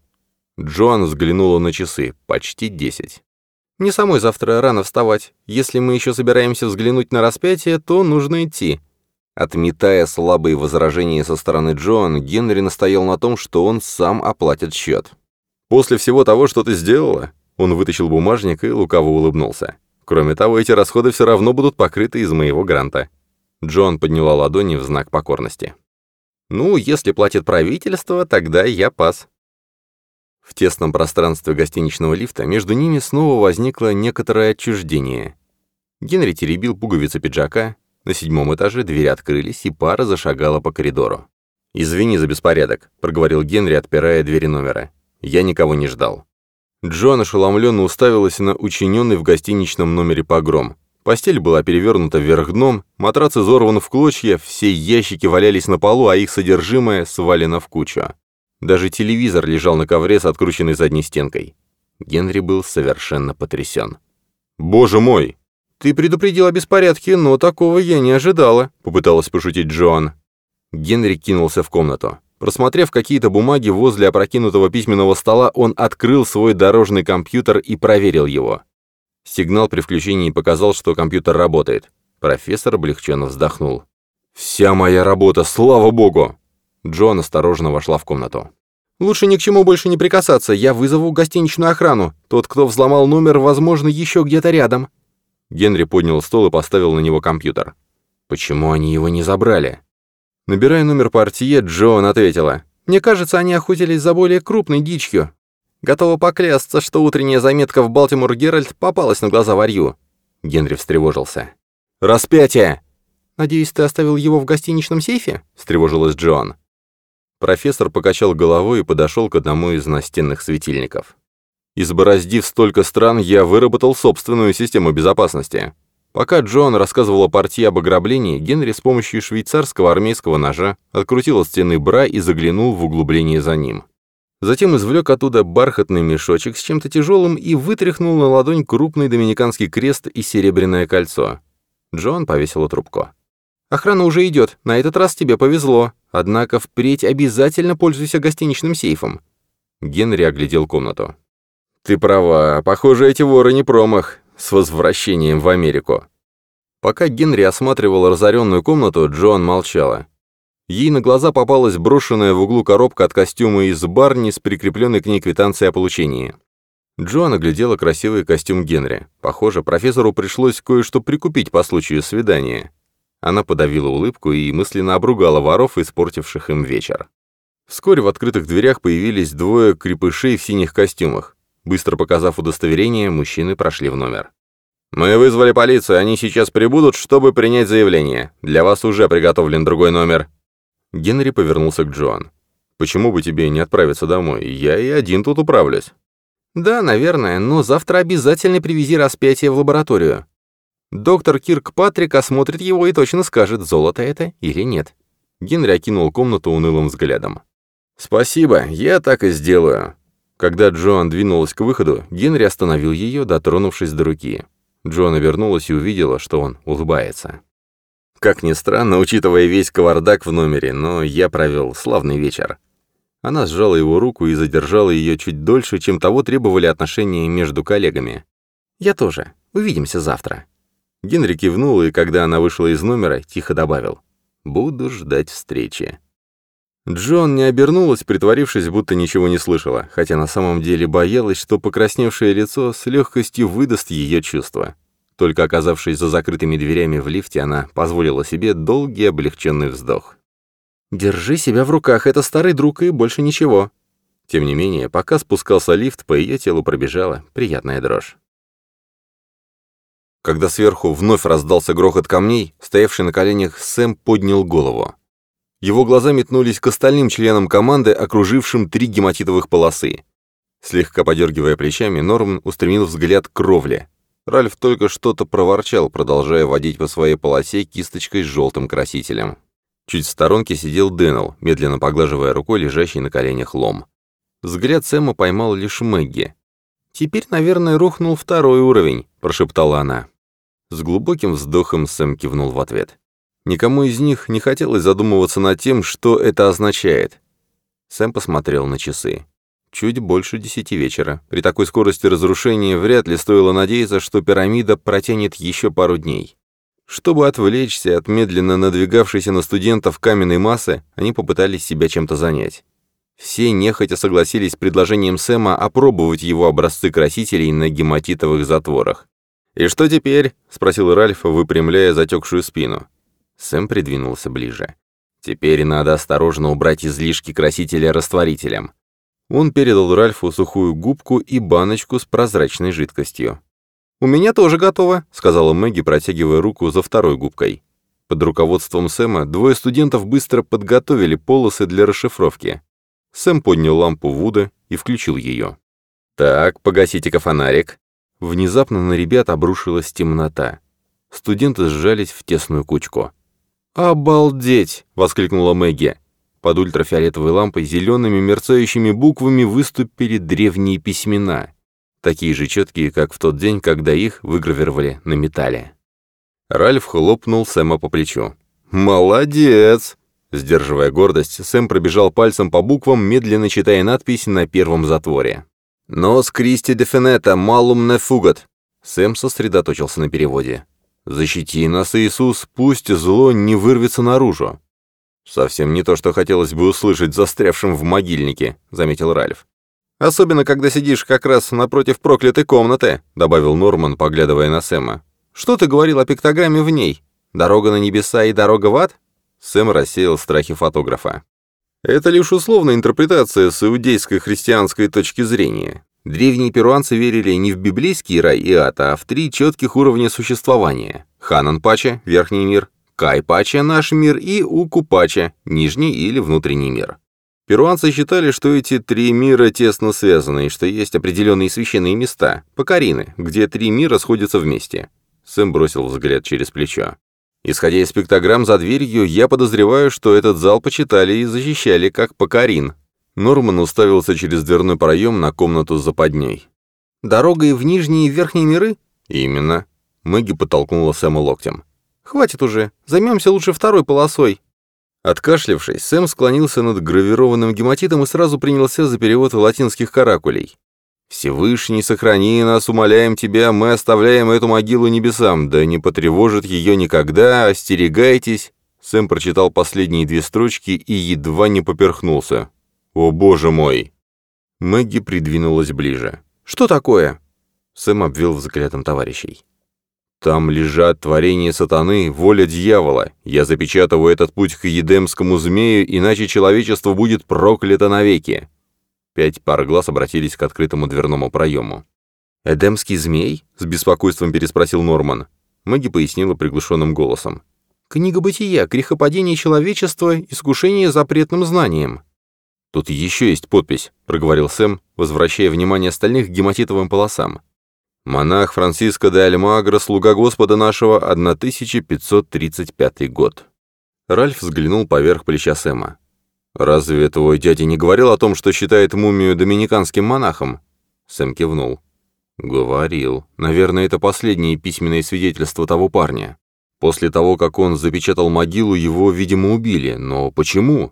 Джоан взглянула на часы. Почти десять. «Не самой завтра рано вставать. Если мы еще собираемся взглянуть на распятие, то нужно идти. Отметая слабые возражения со стороны Джоан, Генри настоял на том, что он сам оплатит счет. «После всего того, что ты сделала?» Он вытащил бумажник и лукаво улыбнулся. «Кроме того, эти расходы все равно будут покрыты из моего гранта». Джон подняла ладони в знак покорности. «Ну, если платит правительство, тогда я пас». В тесном пространстве гостиничного лифта между ними снова возникло некоторое отчуждение. Генри теребил пуговицы пиджака, на седьмом этаже двери открылись, и пара зашагала по коридору. «Извини за беспорядок», — проговорил Генри, отпирая двери номера. «Я никого не ждал». Джоан ошеломленно уставилась на учиненный в гостиничном номере погром. Постель была перевернута вверх дном, матрац изорван в клочья, все ящики валялись на полу, а их содержимое свалено в кучу. Даже телевизор лежал на ковре с открученной задней стенкой. Генри был совершенно потрясен. «Боже мой!» «Ты предупредил о беспорядке, но такого я не ожидала», — попыталась пошутить Джоан. Генри кинулся в комнату. Просмотрев какие-то бумаги возле опрокинутого письменного стола, он открыл свой дорожный компьютер и проверил его. Сигнал при включении показал, что компьютер работает. Профессор облегченно вздохнул. «Вся моя работа, слава богу!» Джон осторожно вошла в комнату. «Лучше ни к чему больше не прикасаться, я вызову гостиничную охрану. Тот, кто взломал номер, возможно, еще где-то рядом». Генри поднял стол и поставил на него компьютер. «Почему они его не забрали?» Набирая номер портье, Джоан ответила. «Мне кажется, они охотились за более крупной дичью. Готова поклясться, что утренняя заметка в Балтимор Геральт попалась на глаза варью». Генри встревожился. «Распятие!» «Надеюсь, ты оставил его в гостиничном сейфе?» — встревожилась Джоан. Профессор покачал головой и подошел к одному из настенных светильников. Избороздив столько стран, я выработал собственную систему безопасности. Пока Джон рассказывал о партии об ограблении, Генри с помощью швейцарского армейского ножа открутил от стены бра и заглянул в углубление за ним. Затем извлек оттуда бархатный мешочек с чем-то тяжелым и вытряхнул на ладонь крупный доминиканский крест и серебряное кольцо. Джон повесил трубку. «Охрана уже идет, на этот раз тебе повезло, однако впредь обязательно пользуйся гостиничным сейфом». Генри оглядел комнату. «Ты права, похоже, эти воры не промах с возвращением в Америку. Пока Генри осматривал разоренную комнату, Джоан молчала. Ей на глаза попалась брошенная в углу коробка от костюма из барни с прикрепленной к ней квитанцией о получении. Джоан оглядела красивый костюм Генри. Похоже, профессору пришлось кое-что прикупить по случаю свидания. Она подавила улыбку и мысленно обругала воров, испортивших им вечер. Вскоре в открытых дверях появились двое крепышей в синих костюмах. Быстро показав удостоверение, мужчины прошли в номер. «Мы вызвали полицию, они сейчас прибудут, чтобы принять заявление. Для вас уже приготовлен другой номер». Генри повернулся к Джоан. «Почему бы тебе не отправиться домой? Я и один тут управлюсь». «Да, наверное, но завтра обязательно привези распятие в лабораторию. Доктор Кирк Патрик осмотрит его и точно скажет, золото это или нет». Генри окинул комнату унылым взглядом. «Спасибо, я так и сделаю. Когда Джоан двинулась к выходу, Генри остановил ее, дотронувшись до руки. Джоан вернулась и увидела, что он улыбается. Как ни странно, учитывая весь кавардак в номере, но я провел славный вечер. Она сжала его руку и задержала ее чуть дольше, чем того требовали отношения между коллегами. «Я тоже. Увидимся завтра». Генри кивнул, и когда она вышла из номера, тихо добавил. «Буду ждать встречи». Джон не обернулась, притворившись, будто ничего не слышала, хотя на самом деле боялась, что покрасневшее лицо с легкостью выдаст ее чувства. Только оказавшись за закрытыми дверями в лифте, она позволила себе долгий облегченный вздох. «Держи себя в руках, это старый друг и больше ничего». Тем не менее, пока спускался лифт, по ее телу пробежала приятная дрожь. Когда сверху вновь раздался грохот камней, стоявший на коленях Сэм поднял голову. Его глаза метнулись к остальным членам команды, окружившим три гематитовых полосы. Слегка подергивая плечами, Норман устремил взгляд к кровле. Ральф только что-то проворчал, продолжая водить по своей полосе кисточкой с желтым красителем. Чуть в сторонке сидел Дэннел, медленно поглаживая рукой лежащий на коленях лом. Взгляд Сэма поймал лишь Мэгги. «Теперь, наверное, рухнул второй уровень», — прошептала она. С глубоким вздохом Сэм кивнул в ответ. Никому из них не хотелось задумываться над тем, что это означает. Сэм посмотрел на часы. Чуть больше десяти вечера. При такой скорости разрушения вряд ли стоило надеяться, что пирамида протянет еще пару дней. Чтобы отвлечься от медленно надвигавшейся на студентов каменной массы, они попытались себя чем-то занять. Все нехотя согласились с предложением Сэма опробовать его образцы красителей на гематитовых затворах. «И что теперь?» — спросил Ральф, выпрямляя затекшую спину. Сэм придвинулся ближе. «Теперь надо осторожно убрать излишки красителя растворителем». Он передал Ральфу сухую губку и баночку с прозрачной жидкостью. «У меня тоже готово», — сказала Мэгги, протягивая руку за второй губкой. Под руководством Сэма двое студентов быстро подготовили полосы для расшифровки. Сэм поднял лампу Вуда и включил ее. «Так, погасите-ка фонарик». Внезапно на ребят обрушилась темнота. Студенты сжались в тесную кучку. «Обалдеть!» — воскликнула Мэгги. Под ультрафиолетовой лампой зелеными мерцающими буквами выступили древние письмена, такие же четкие, как в тот день, когда их выгравировали на металле. Ральф хлопнул Сэма по плечу. «Молодец!» Сдерживая гордость, Сэм пробежал пальцем по буквам, медленно читая надпись на первом затворе. «Нос Кристи дефинета, малум не фугат». Сэм сосредоточился на переводе. «Защити нас, Иисус, пусть зло не вырвется наружу». «Совсем не то, что хотелось бы услышать застрявшим в могильнике», — заметил Ральф. «Особенно, когда сидишь как раз напротив проклятой комнаты», — добавил Норман, поглядывая на Сэма. «Что ты говорил о пиктограмме в ней? Дорога на небеса и дорога в ад?» Сэм рассеял страхи фотографа. Это лишь условная интерпретация с иудейской христианской точки зрения. Древние перуанцы верили не в библейский рай и ад, а в три четких уровня существования. Ханан-пача, верхний мир, Кай-пача, наш мир, и Уку-пача, нижний или внутренний мир. Перуанцы считали, что эти три мира тесно связаны, и что есть определенные священные места, покорины, где три мира сходятся вместе. Сэм бросил взгляд через плечо. Исходя из пиктограмм за дверью, я подозреваю, что этот зал почитали и защищали как покорин. Норман уставился через дверной проем на комнату с западней. «Дорога и в нижние и в верхние миры?» «Именно». Мэгги подтолкнула Сэма локтем. «Хватит уже. Займемся лучше второй полосой». Откашлявшись, Сэм склонился над гравированным гематитом и сразу принялся за перевод латинских каракулей. «Всевышний, сохрани нас, умоляем тебя, мы оставляем эту могилу небесам, да не потревожит ее никогда, остерегайтесь». Сэм прочитал последние две строчки и едва не поперхнулся. «О, боже мой!» Мэгги придвинулась ближе. «Что такое?» Сэм обвел взглядом товарищей. «Там лежат творения сатаны, воля дьявола. Я запечатываю этот путь к едемскому змею, иначе человечество будет проклято навеки. Пять пар глаз обратились к открытому дверному проему. «Эдемский змей?» — с беспокойством переспросил Норман. Мэгги пояснила приглушенным голосом. «Книга бытия, грехопадение человечества, искушение запретным знанием». «Тут еще есть подпись», — проговорил Сэм, возвращая внимание остальных к гематитовым полосам. «Монах Франциско де Альмагро, слуга Господа нашего, 1535 год». Ральф взглянул поверх плеча Сэма. «Разве твой дядя не говорил о том, что считает мумию доминиканским монахом?» Сэм кивнул. «Говорил. Наверное, это последнее письменное свидетельство того парня. После того, как он запечатал могилу, его, видимо, убили. Но почему?»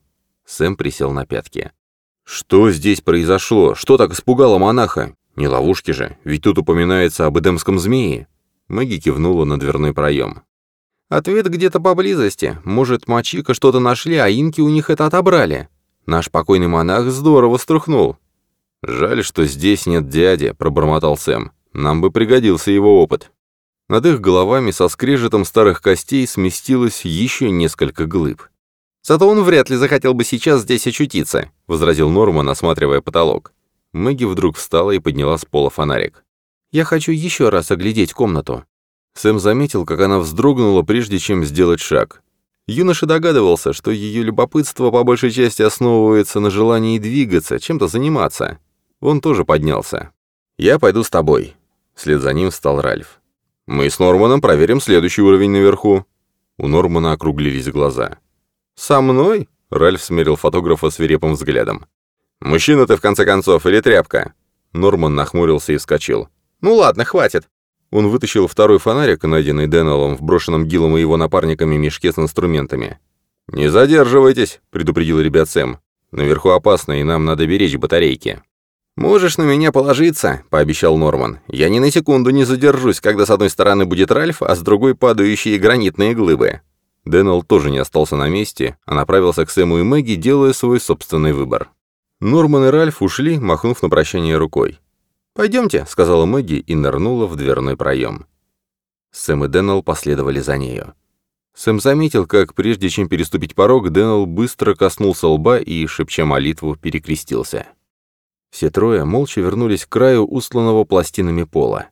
Сэм присел на пятки. «Что здесь произошло? Что так испугало монаха? Не ловушки же, ведь тут упоминается об эдемском змее». Мэгги кивнула на дверной проем. Ответ где-то поблизости. Может, Мачика что-то нашли, а инки у них это отобрали. Наш покойный монах здорово струхнул. «Жаль, что здесь нет дяди», — пробормотал Сэм. «Нам бы пригодился его опыт». Над их головами со скрежетом старых костей сместилось еще несколько глыб. «Зато он вряд ли захотел бы сейчас здесь очутиться», — возразил Норман, осматривая потолок. Мэгги вдруг встала и подняла с пола фонарик. «Я хочу еще раз оглядеть комнату». Сэм заметил, как она вздрогнула, прежде чем сделать шаг. Юноша догадывался, что ее любопытство по большей части основывается на желании двигаться, чем-то заниматься. Он тоже поднялся. «Я пойду с тобой». Вслед за ним встал Ральф. «Мы с Норманом проверим следующий уровень наверху». У Нормана округлились глаза. «Со мной?» — Ральф смерил фотографа свирепым взглядом. «Мужчина ты, в конце концов, или тряпка?» Норман нахмурился и вскочил. «Ну ладно, хватит. Он вытащил второй фонарик, найденный Деннеллом в брошенном Гиллом и его напарниками мешке с инструментами. «Не задерживайтесь», — предупредил ребят Сэм. «Наверху опасно, и нам надо беречь батарейки». «Можешь на меня положиться», — пообещал Норман. «Я ни на секунду не задержусь, когда с одной стороны будет Ральф, а с другой падающие гранитные глыбы». Дэннел тоже не остался на месте, а направился к Сэму и Мэгги, делая свой собственный выбор. Норман и Ральф ушли, махнув на прощание рукой. «Пойдемте», — сказала Мэгги и нырнула в дверной проем. Сэм и Дэннел последовали за нею. Сэм заметил, как прежде чем переступить порог, Дэннел быстро коснулся лба и, шепча молитву, перекрестился. Все трое молча вернулись к краю устланного пластинами пола.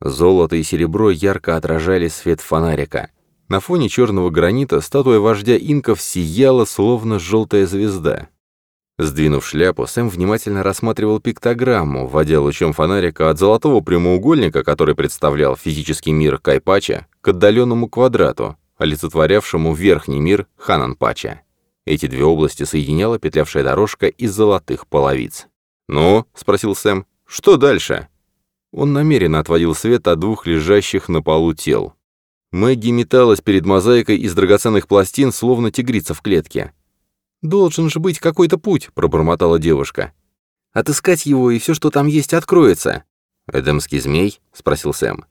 Золото и серебро ярко отражали свет фонарика. На фоне черного гранита статуя вождя инков сияла, словно желтая звезда. Сдвинув шляпу, Сэм внимательно рассматривал пиктограмму, вводя лучом фонарика от золотого прямоугольника, который представлял физический мир Кайпача, к отдаленному квадрату, олицетворявшему верхний мир Хананпача. Эти две области соединяла петлявшая дорожка из золотых половиц. «Ну?» — спросил Сэм. «Что дальше?» Он намеренно отводил свет от двух лежащих на полу тел. Мэгги металась перед мозаикой из драгоценных пластин, словно тигрица в клетке. «Должен же быть какой-то путь», — пробормотала девушка. «Отыскать его, и все, что там есть, откроется». «Эдемский змей?» — спросил Сэм.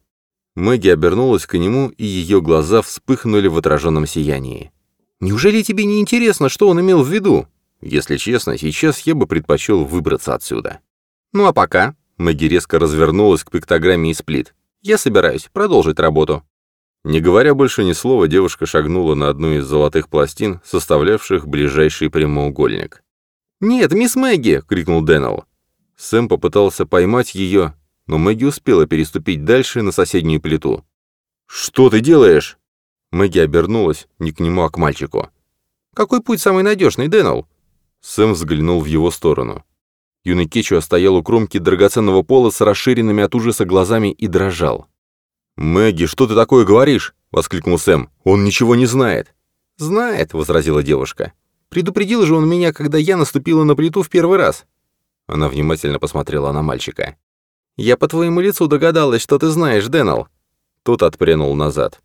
Мэгги обернулась к нему, и ее глаза вспыхнули в отраженном сиянии. «Неужели тебе не интересно, что он имел в виду?» «Если честно, сейчас я бы предпочел выбраться отсюда». «Ну а пока?» Мэгги резко развернулась к пиктограмме и сплит. «Я собираюсь продолжить работу». Не говоря больше ни слова, девушка шагнула на одну из золотых пластин, составлявших ближайший прямоугольник. «Нет, мисс Мэгги!» — крикнул Дэннел. Сэм попытался поймать ее, но Мэгги успела переступить дальше на соседнюю плиту. «Что ты делаешь?» Мэгги обернулась не к нему, а к мальчику. «Какой путь самый надежный, Дэннел?» Сэм взглянул в его сторону. Юный Кечуа стоял у кромки драгоценного пола с расширенными от ужаса глазами и дрожал. «Мэгги, что ты такое говоришь?» — воскликнул Сэм. «Он ничего не знает». «Знает», — возразила девушка. «Предупредил же он меня, когда я наступила на плиту в первый раз». Она внимательно посмотрела на мальчика. «Я по твоему лицу догадалась, что ты знаешь, Дэннел». Тот отпрянул назад.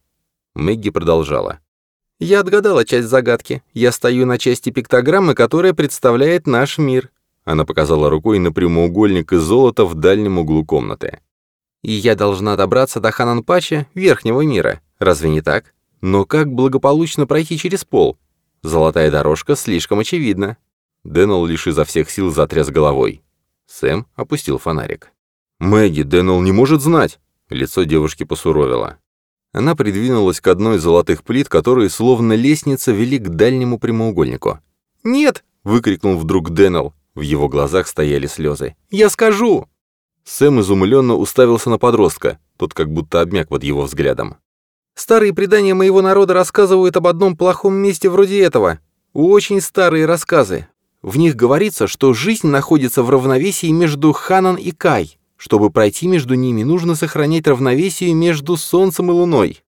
Мэгги продолжала. «Я отгадала часть загадки. Я стою на части пиктограммы, которая представляет наш мир». Она показала рукой на прямоугольник из золота в дальнем углу комнаты. И я должна добраться до Хананпача, верхнего мира. Разве не так? Но как благополучно пройти через пол? Золотая дорожка слишком очевидна. Дэннел лишь изо всех сил затряс головой. Сэм опустил фонарик. «Мэгги, Дэннел не может знать!» Лицо девушки посуровило. Она придвинулась к одной из золотых плит, которые, словно лестница, вели к дальнему прямоугольнику. «Нет!» — выкрикнул вдруг Дэннел. В его глазах стояли слезы. «Я скажу!» Сэм изумленно уставился на подростка, тот как будто обмяк под его взглядом. «Старые предания моего народа рассказывают об одном плохом месте вроде этого. Очень старые рассказы. В них говорится, что жизнь находится в равновесии между Ханан и Кай. Чтобы пройти между ними, нужно сохранять равновесие между Солнцем и Луной».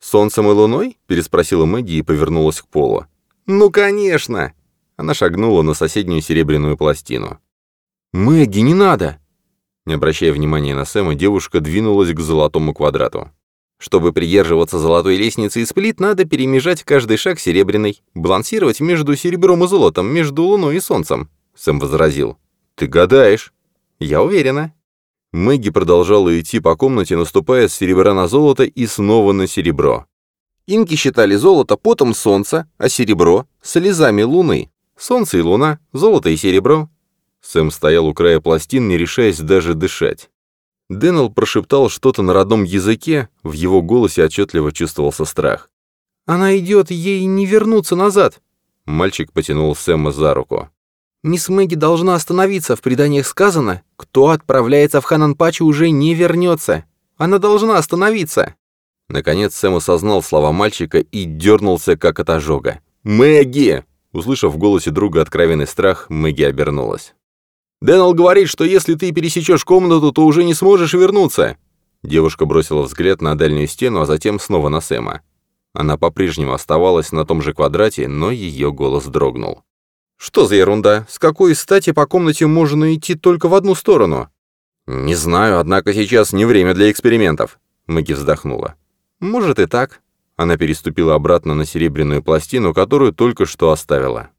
«Солнцем и Луной?» — переспросила Мэгги и повернулась к Полу. «Ну, конечно!» Она шагнула на соседнюю серебряную пластину. «Мэгги, не надо!» Не обращая внимания на Сэма, девушка двинулась к золотому квадрату. Чтобы придерживаться золотой лестницы из плит, надо перемежать каждый шаг серебряной, балансировать между серебром и золотом, между луной и солнцем», — Сэм возразил. «Ты гадаешь?» «Я уверена». Мэгги продолжала идти по комнате, наступая с серебра на золото и снова на серебро. Инки считали золото потом солнца, а серебро — слезами луны. Солнце и луна, золото и серебро Сэм стоял у края пластин, не решаясь даже дышать. Дэннел прошептал что-то на родном языке, в его голосе отчетливо чувствовался страх. «Она идет, ей не вернуться назад!» Мальчик потянул Сэма за руку. «Мисс Мэгги должна остановиться. В преданиях сказано, кто отправляется в Хананпачу уже не вернется. Она должна остановиться!» Наконец Сэм осознал слова мальчика и дернулся, как от ожога. «Мэгги!» Услышав в голосе друга откровенный страх, Мэгги обернулась. Дэннел говорит, что если ты пересечешь комнату, то уже не сможешь вернуться». Девушка бросила взгляд на дальнюю стену, а затем снова на Сэма. Она по-прежнему оставалась на том же квадрате, но ее голос дрогнул. «Что за ерунда? С какой стати по комнате можно идти только в одну сторону?» «Не знаю, однако сейчас не время для экспериментов», — Мэгги вздохнула. «Может и так». Она переступила обратно на серебряную пластину, которую только что оставила.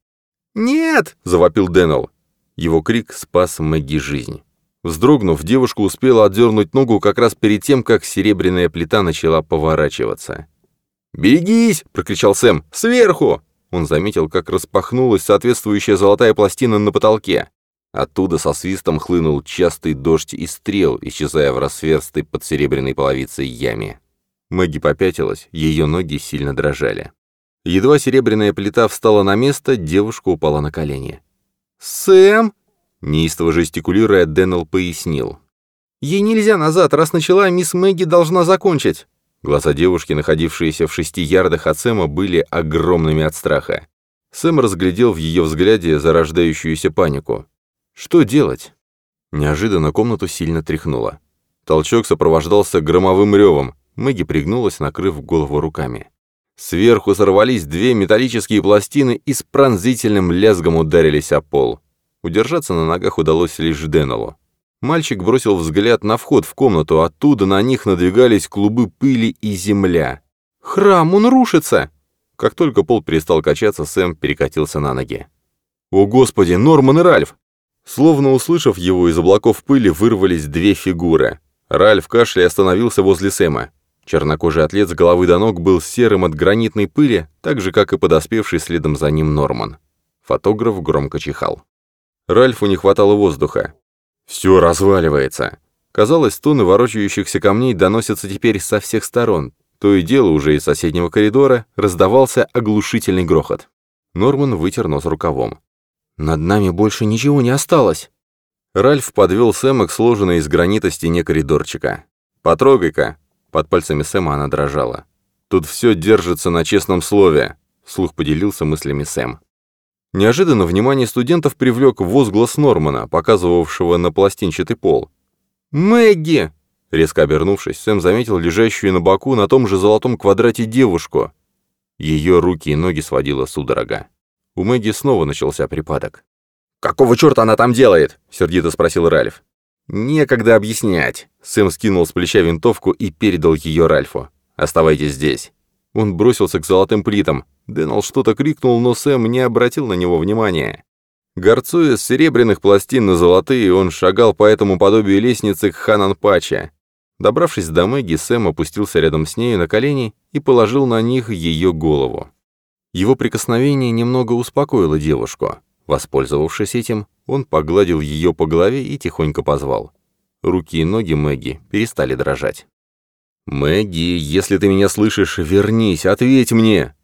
«Нет!» — завопил Дэннел. Его крик спас Мэгги жизнь. Вздрогнув, девушка успела отдернуть ногу как раз перед тем, как серебряная плита начала поворачиваться. «Берегись!» — прокричал Сэм. «Сверху!» Он заметил, как распахнулась соответствующая золотая пластина на потолке. Оттуда со свистом хлынул частый дождь и стрел, исчезая в рассверстой под серебряной половицей яме. Мэгги попятилась, ее ноги сильно дрожали. Едва серебряная плита встала на место, девушка упала на колени. «Сэм!» — неистово жестикулируя, Дэннел пояснил. «Ей нельзя назад, раз начала, мисс Мэгги должна закончить». Глаза девушки, находившиеся в шести ярдах от Сэма, были огромными от страха. Сэм разглядел в ее взгляде зарождающуюся панику. Что делать? Неожиданно комнату сильно тряхнуло. Толчок сопровождался громовым ревом. Мэгги пригнулась, накрыв голову руками. Сверху сорвались две металлические пластины и с пронзительным лязгом ударились о пол. Удержаться на ногах удалось лишь Деннеллу. Мальчик бросил взгляд на вход в комнату, оттуда на них надвигались клубы пыли и земля. «Храм, он рушится!» Как только пол перестал качаться, Сэм перекатился на ноги. «О, Господи, Норман и Ральф!» Словно услышав его, из облаков пыли вырвались две фигуры. Ральф кашляя остановился возле Сэма. Чернокожий атлет с головы до ног был серым от гранитной пыли, так же, как и подоспевший следом за ним Норман. Фотограф громко чихал. Ральфу не хватало воздуха. «Все разваливается!» Казалось, тоны ворочающихся камней доносятся теперь со всех сторон. То и дело уже из соседнего коридора раздавался оглушительный грохот. Норман вытер нос рукавом. «Над нами больше ничего не осталось!» Ральф подвел Сэма к сложенной из гранита стене коридорчика. «Потрогай-ка!» Под пальцами Сэма она дрожала. «Тут все держится на честном слове», — вслух поделился мыслями Сэм. Неожиданно внимание студентов привлек возглас Нормана, показывавшего на пластинчатый пол. «Мэгги!» Резко обернувшись, Сэм заметил лежащую на боку на том же золотом квадрате девушку. Ее руки и ноги сводила судорога. У Мэгги снова начался припадок. «Какого черта она там делает?» — сердито спросил Ральф. «Некогда объяснять». Сэм скинул с плеча винтовку и передал ее Ральфу. «Оставайтесь здесь». Он бросился к золотым плитам. Дэннел что-то крикнул, но Сэм не обратил на него внимания. Горцуя с серебряных пластин на золотые, он шагал по этому подобию лестницы к Ханан-Пача. Добравшись до Мэгги, Сэм опустился рядом с нею на колени и положил на них ее голову. Его прикосновение немного успокоило девушку. Воспользовавшись этим, он погладил ее по голове и тихонько позвал. Руки и ноги Мэгги перестали дрожать. «Мэгги, если ты меня слышишь, вернись, ответь мне!»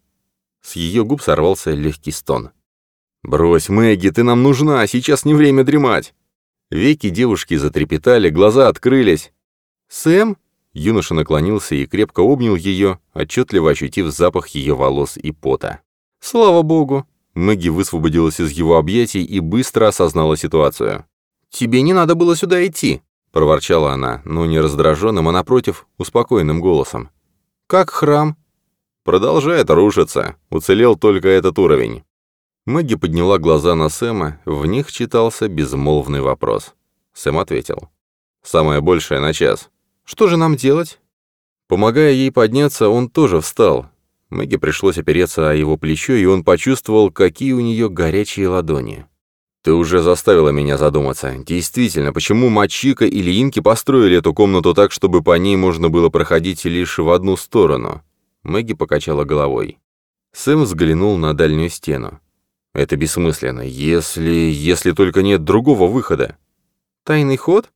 С ее губ сорвался легкий стон. «Брось, Мэгги, ты нам нужна, сейчас не время дремать!» Веки девушки затрепетали, глаза открылись. «Сэм?» Юноша наклонился и крепко обнял ее, отчетливо ощутив запах ее волос и пота. «Слава богу!» Мэгги высвободилась из его объятий и быстро осознала ситуацию. «Тебе не надо было сюда идти», — проворчала она, но не раздраженным, а напротив, успокоенным голосом. «Как храм?» «Продолжает рушиться. Уцелел только этот уровень». Мэгги подняла глаза на Сэма, в них читался безмолвный вопрос. Сэм ответил. «Самое большее на час. Что же нам делать?» Помогая ей подняться, он тоже встал, Мэгги пришлось опереться о его плечо, и он почувствовал, какие у нее горячие ладони. «Ты уже заставила меня задуматься. Действительно, почему Мачика или Инки построили эту комнату так, чтобы по ней можно было проходить лишь в одну сторону?» Мэгги покачала головой. Сэм взглянул на дальнюю стену. «Это бессмысленно, если... если только нет другого выхода». «Тайный ход?»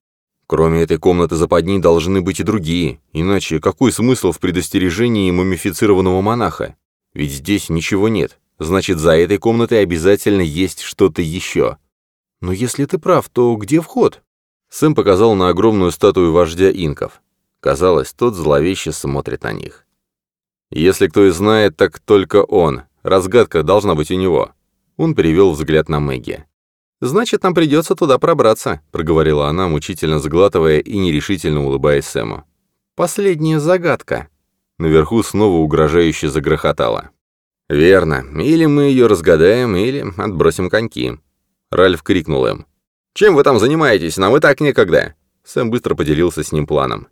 Кроме этой комнаты западни должны быть и другие, иначе какой смысл в предостережении мумифицированного монаха? Ведь здесь ничего нет, значит, за этой комнатой обязательно есть что-то еще. Но если ты прав, то где вход? Сэм показал на огромную статую вождя инков. Казалось, тот зловеще смотрит на них. Если кто и знает, так только он. Разгадка должна быть у него. Он перевел взгляд на Мэгги. «Значит, нам придется туда пробраться», — проговорила она, мучительно сглатывая и нерешительно улыбаясь Сэму. «Последняя загадка». Наверху снова угрожающе загрохотало. «Верно. Или мы ее разгадаем, или отбросим коньки». Ральф крикнул им. «Чем вы там занимаетесь? Нам и так некогда». Сэм быстро поделился с ним планом.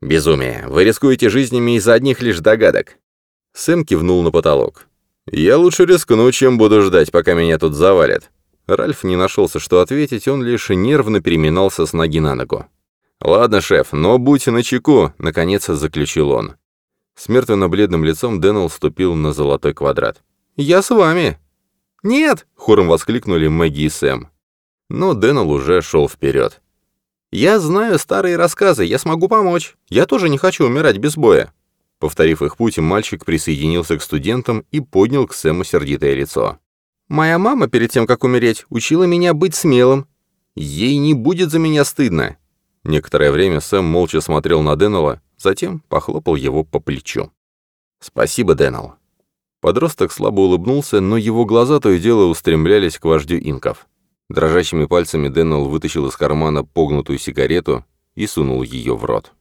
«Безумие. Вы рискуете жизнями из-за одних лишь догадок». Сэм кивнул на потолок. «Я лучше рискну, чем буду ждать, пока меня тут завалят. Ральф не нашелся, что ответить, он лишь нервно переминался с ноги на ногу. «Ладно, шеф, но будь начеку», — наконец заключил он. Смертвенно-бледным лицом Дэннел ступил на золотой квадрат. «Я с вами!» «Нет!» — хором воскликнули Мэгги и Сэм. Но Дэннел уже шел вперед. «Я знаю старые рассказы, я смогу помочь. Я тоже не хочу умирать без боя». Повторив их путь, мальчик присоединился к студентам и поднял к Сэму сердитое лицо. Моя мама, перед тем, как умереть, учила меня быть смелым. Ей не будет за меня стыдно». Некоторое время Сэм молча смотрел на Дэннела, затем похлопал его по плечу. «Спасибо, Дэннел». Подросток слабо улыбнулся, но его глаза то и дело устремлялись к вождю инков. Дрожащими пальцами Дэннел вытащил из кармана погнутую сигарету и сунул ее в рот.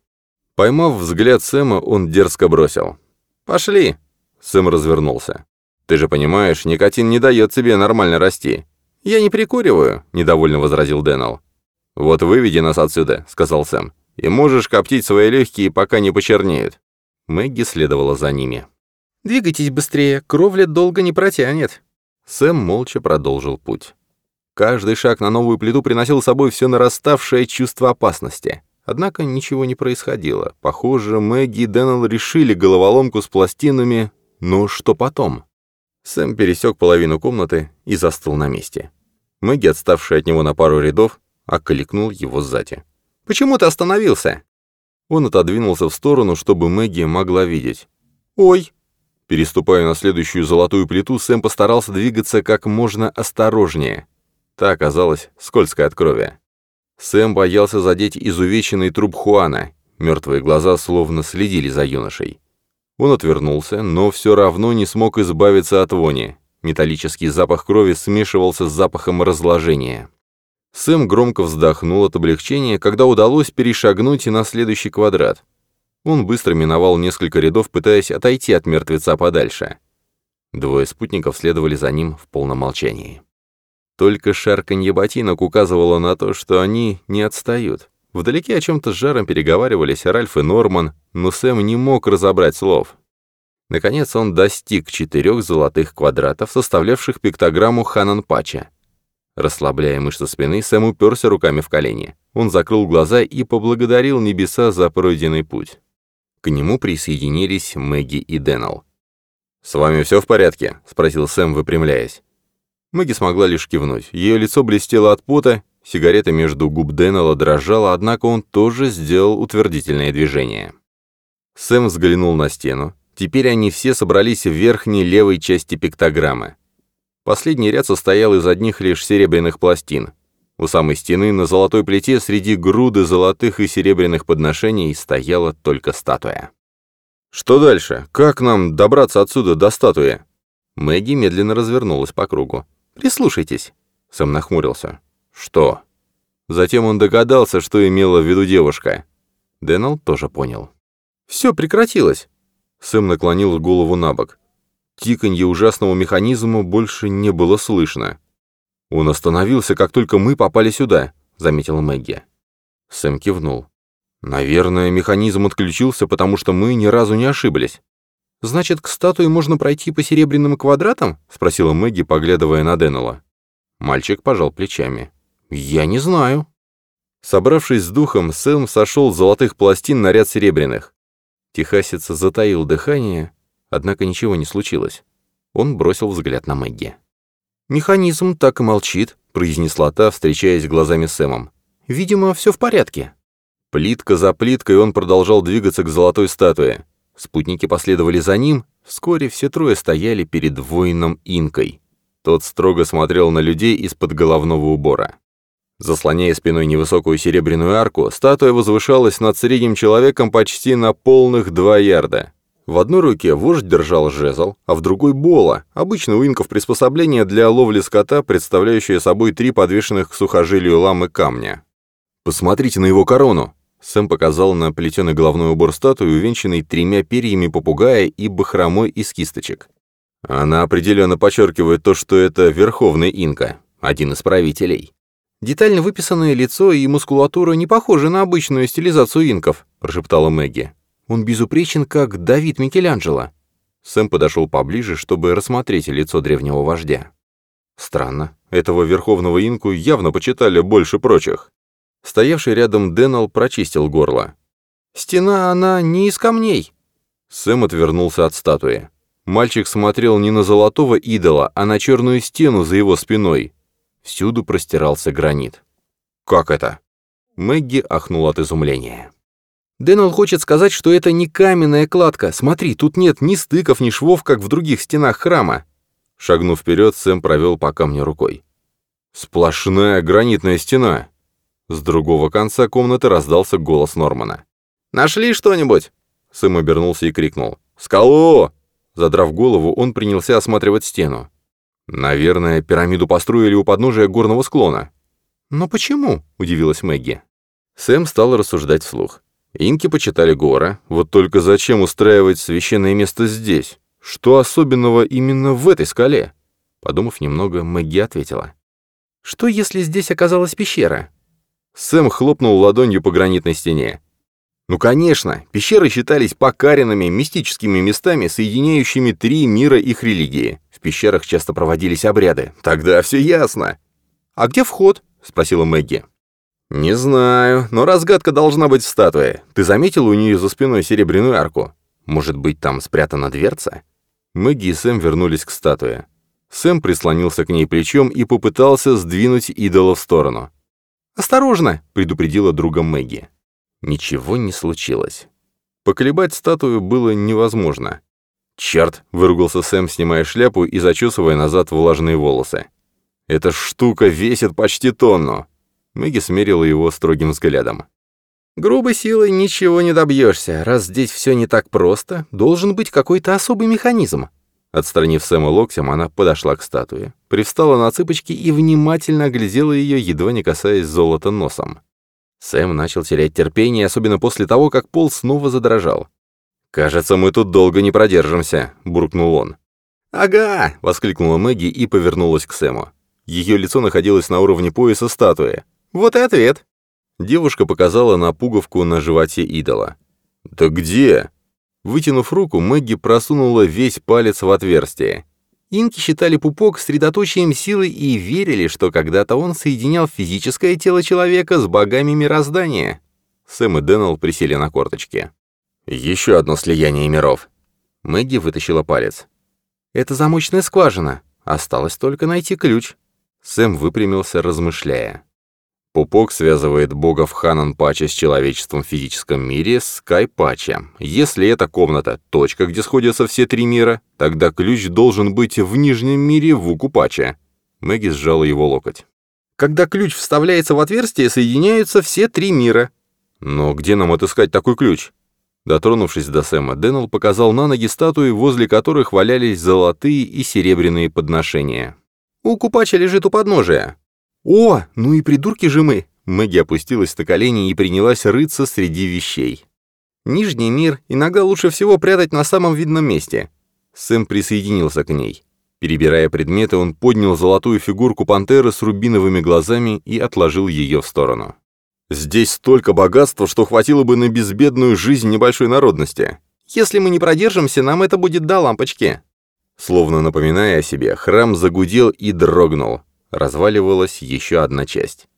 Поймав взгляд Сэма, он дерзко бросил. «Пошли!» Сэм развернулся. Ты же понимаешь, никотин не дает тебе нормально расти. Я не прикуриваю, недовольно возразил Дэннел. Вот выведи нас отсюда, сказал Сэм. И можешь коптить свои легкие, пока не почернеют. Мэгги следовала за ними. «Двигайтесь быстрее, кровля долго не протянет». Сэм молча продолжил путь. Каждый шаг на новую плиту приносил с собой все нараставшее чувство опасности. Однако ничего не происходило. Похоже, Мэгги и Дэннел решили головоломку с пластинами, но что потом? Сэм пересек половину комнаты и застыл на месте. Мэгги, отставшая от него на пару рядов, окликнул его сзади. «Почему ты остановился?» Он отодвинулся в сторону, чтобы Мэгги могла видеть. «Ой!» Переступая на следующую золотую плиту, Сэм постарался двигаться как можно осторожнее. Та оказалась скользкой от крови. Сэм боялся задеть изувеченный труп Хуана. Мертвые глаза словно следили за юношей. Он отвернулся, но все равно не смог избавиться от вони. Металлический запах крови смешивался с запахом разложения. Сэм громко вздохнул от облегчения, когда удалось перешагнуть на следующий квадрат. Он быстро миновал несколько рядов, пытаясь отойти от мертвеца подальше. Двое спутников следовали за ним в полном молчании. Только шарканье ботинок указывало на то, что они не отстают. Вдалеке о чем-то с жаром переговаривались Ральф и Норман, но Сэм не мог разобрать слов. Наконец он достиг четырех золотых квадратов, составлявших пиктограмму Ханан-Пача. Расслабляя мышцы спины, Сэм уперся руками в колени. Он закрыл глаза и поблагодарил небеса за пройденный путь. К нему присоединились Мэгги и Дэннел. «С вами все в порядке?» — спросил Сэм, выпрямляясь. Мэгги смогла лишь кивнуть. Ее лицо блестело от пота, сигарета между губ Дэннела дрожала, однако он тоже сделал утвердительное движение. Сэм взглянул на стену. Теперь они все собрались в верхней левой части пиктограммы. Последний ряд состоял из одних лишь серебряных пластин. У самой стены на золотой плите среди груды золотых и серебряных подношений стояла только статуя. «Что дальше? Как нам добраться отсюда до статуи?» Мэгги медленно развернулась по кругу. «Прислушайтесь». Сэм нахмурился. «Что?» Затем он догадался, что имела в виду девушка. Дэннел тоже понял. «Все прекратилось». Сэм наклонил голову на бок. Тиканье ужасного механизма больше не было слышно. «Он остановился, как только мы попали сюда», — заметила Мэгги. Сэм кивнул. «Наверное, механизм отключился, потому что мы ни разу не ошиблись». «Значит, к статуе можно пройти по серебряным квадратам?» — спросила Мэгги, поглядывая на Деннелла. Мальчик пожал плечами. «Я не знаю». Собравшись с духом, Сэм сошел с золотых пластин на ряд серебряных. Техасец затаил дыхание, однако ничего не случилось. Он бросил взгляд на Мэгги. «Механизм так и молчит», — произнесла та, встречаясь глазами с Сэмом. «Видимо, все в порядке». Плитка за плиткой он продолжал двигаться к золотой статуе. Спутники последовали за ним, вскоре все трое стояли перед воином Инкой. Тот строго смотрел на людей из-под головного убора. Заслоняя спиной невысокую серебряную арку, статуя возвышалась над средним человеком почти на полных два ярда. В одной руке вождь держал жезл, а в другой — бола, обычно у инков приспособление для ловли скота, представляющее собой три подвешенных к сухожилию ламы камня. «Посмотрите на его корону!» Сэм показал на плетеный головной убор статуи, увенчанный тремя перьями попугая и бахромой из кисточек. Она определенно подчеркивает то, что это верховный инка, один из правителей. «Детально выписанное лицо и мускулатура не похожи на обычную стилизацию инков», прошептала Мэгги. Он безупречен, как Давид Микеланджело». Сэм подошел поближе, чтобы рассмотреть лицо древнего вождя. Странно, этого верховного инку явно почитали больше прочих. Стоявший рядом Деннел прочистил горло. «Стена, она не из камней». Сэм отвернулся от статуи. Мальчик смотрел не на золотого идола, а на черную стену за его спиной. Всюду простирался гранит. «Как это?» Мэгги ахнул от изумления. Дэннел хочет сказать, что это не каменная кладка. Смотри, тут нет ни стыков, ни швов, как в других стенах храма». Шагнув вперед, Сэм провел по камню рукой. «Сплошная гранитная стена!» С другого конца комнаты раздался голос Нормана. «Нашли что-нибудь?» Сэм обернулся и крикнул. «Скалу!» Задрав голову, он принялся осматривать стену. «Наверное, пирамиду построили у подножия горного склона». «Но почему?» — удивилась Мэгги. Сэм стал рассуждать вслух. Инки почитали гора, вот только зачем устраивать священное место здесь? Что особенного именно в этой скале? Подумав немного, Мэгги ответила. «Что, если здесь оказалась пещера?» Сэм хлопнул ладонью по гранитной стене. Ну, конечно, пещеры считались покаренными мистическими местами, соединяющими три мира их религии. Пещерах часто проводились обряды. Тогда все ясно. «А где вход?» — спросила Мэгги. «Не знаю, но разгадка должна быть в статуе. Ты заметил у нее за спиной серебряную арку? Может быть, там спрятана дверца?» Мэгги и Сэм вернулись к статуе. Сэм прислонился к ней плечом и попытался сдвинуть идола в сторону. «Осторожно!» — предупредила друга Мэгги. Ничего не случилось. Поколебать статую было невозможно. «Черт!» — выругался Сэм, снимая шляпу и зачесывая назад влажные волосы. «Эта штука весит почти тонну!» Мэгги смерила его строгим взглядом. «Грубой силой ничего не добьешься. Раз здесь все не так просто, должен быть какой-то особый механизм». Отстранив Сэма локтем, она подошла к статуе, привстала на цыпочки и внимательно оглядела ее, едва не касаясь золота носом. Сэм начал терять терпение, особенно после того, как пол снова задрожал. «Кажется, мы тут долго не продержимся», — буркнул он. «Ага!» — воскликнула Мэгги и повернулась к Сэму. Ее лицо находилось на уровне пояса статуи. «Вот и ответ!» Девушка показала на пуговку на животе идола. «Да где?» Вытянув руку, Мэгги просунула весь палец в отверстие. Инки считали пупок средоточием силы и верили, что когда-то он соединял физическое тело человека с богами мироздания. Сэм и Дэннел присели на корточки. Еще одно слияние миров. Мэгги вытащила палец. Это замочная скважина. Осталось только найти ключ. Сэм выпрямился, размышляя. Пупок связывает богов Ханан Пача с человечеством в физическом мире с Кай Пача. Если эта комната — точка, где сходятся все три мира, тогда ключ должен быть в нижнем мире в Уку Пача. Мэгги сжала его локоть. Когда ключ вставляется в отверстие, соединяются все три мира. Но где нам отыскать такой ключ? Дотронувшись до Сэма, Дэннел показал на ноги статуи, возле которых валялись золотые и серебряные подношения. «У Купача лежит у подножия». «О, ну и придурки же мы!» Мэгги опустилась на колени и принялась рыться среди вещей. «Нижний мир иногда лучше всего прятать на самом видном месте». Сэм присоединился к ней. Перебирая предметы, он поднял золотую фигурку пантеры с рубиновыми глазами и отложил ее в сторону. Здесь столько богатства, что хватило бы на безбедную жизнь небольшой народности. Если мы не продержимся, нам это будет до лампочки». Словно напоминая о себе, храм загудел и дрогнул. Разваливалась еще одна часть.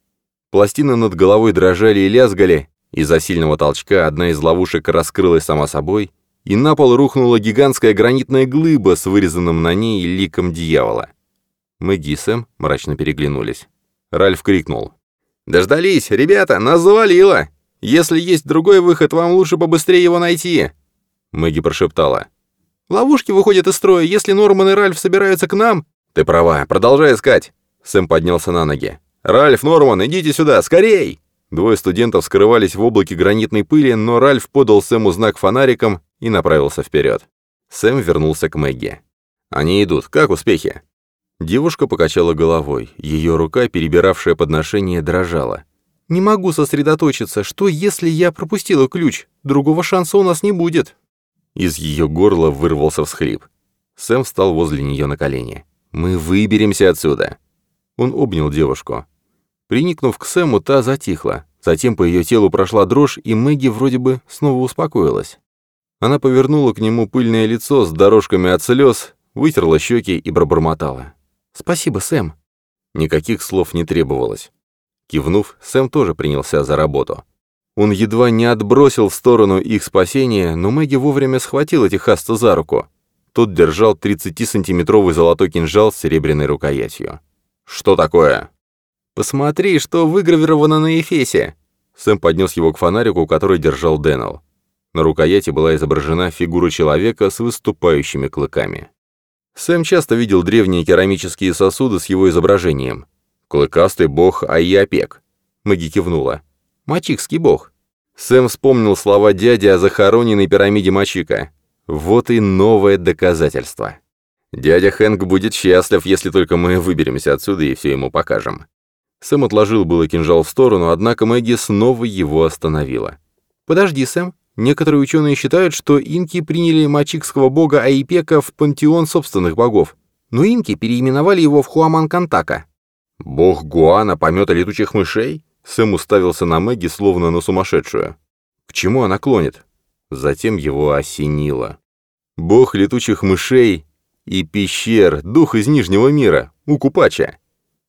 Пластины над головой дрожали и лязгали, из-за сильного толчка одна из ловушек раскрылась сама собой, и на пол рухнула гигантская гранитная глыба с вырезанным на ней ликом дьявола. Мэгги и Сэм мрачно переглянулись. Ральф крикнул. «Дождались! Ребята, нас завалило! Если есть другой выход, вам лучше побыстрее его найти!» Мэгги прошептала. «Ловушки выходят из строя. Если Норман и Ральф собираются к нам...» «Ты права. Продолжай искать!» Сэм поднялся на ноги. «Ральф, Норман, идите сюда! Скорей!» Двое студентов скрывались в облаке гранитной пыли, но Ральф подал Сэму знак фонариком и направился вперед. Сэм вернулся к Мэгги. «Они идут. Как успехи?» Девушка покачала головой. Ее рука, перебиравшая подношение, дрожала. «Не могу сосредоточиться. Что, если я пропустила ключ? Другого шанса у нас не будет». Из ее горла вырвался всхлип. Сэм встал возле нее на колени. «Мы выберемся отсюда». Он обнял девушку. Приникнув к Сэму, та затихла. Затем по ее телу прошла дрожь, и Мэгги вроде бы снова успокоилась. Она повернула к нему пыльное лицо с дорожками от слез, вытерла щеки и пробормотала. «Спасибо, Сэм». Никаких слов не требовалось. Кивнув, Сэм тоже принялся за работу. Он едва не отбросил в сторону их спасения, но Мэгги вовремя схватил этих хаста за руку. Тот держал 30-сантиметровый золотой кинжал с серебряной рукоятью. «Что такое?» «Посмотри, что выгравировано на Эфесе!» Сэм поднес его к фонарику, который держал Дэннел. На рукояти была изображена фигура человека с выступающими клыками. Сэм часто видел древние керамические сосуды с его изображением. «Клыкастый бог Айяпек». Маги кивнула. «Мачикский бог». Сэм вспомнил слова дяди о захороненной пирамиде Мачика. Вот и новое доказательство. Дядя Хэнк будет счастлив, если только мы выберемся отсюда и все ему покажем. Сэм отложил было кинжал в сторону, однако Мэгги снова его остановила. «Подожди, Сэм. Некоторые ученые считают, что инки приняли мачикского бога Аипека в пантеон собственных богов, но инки переименовали его в Хуаман-Кантака». «Бог Гуана, помета летучих мышей?» Сэм уставился на Мэгги, словно на сумасшедшую. К чему она клонит? Затем его осенило. «Бог летучих мышей и пещер, дух из Нижнего мира, Укупача.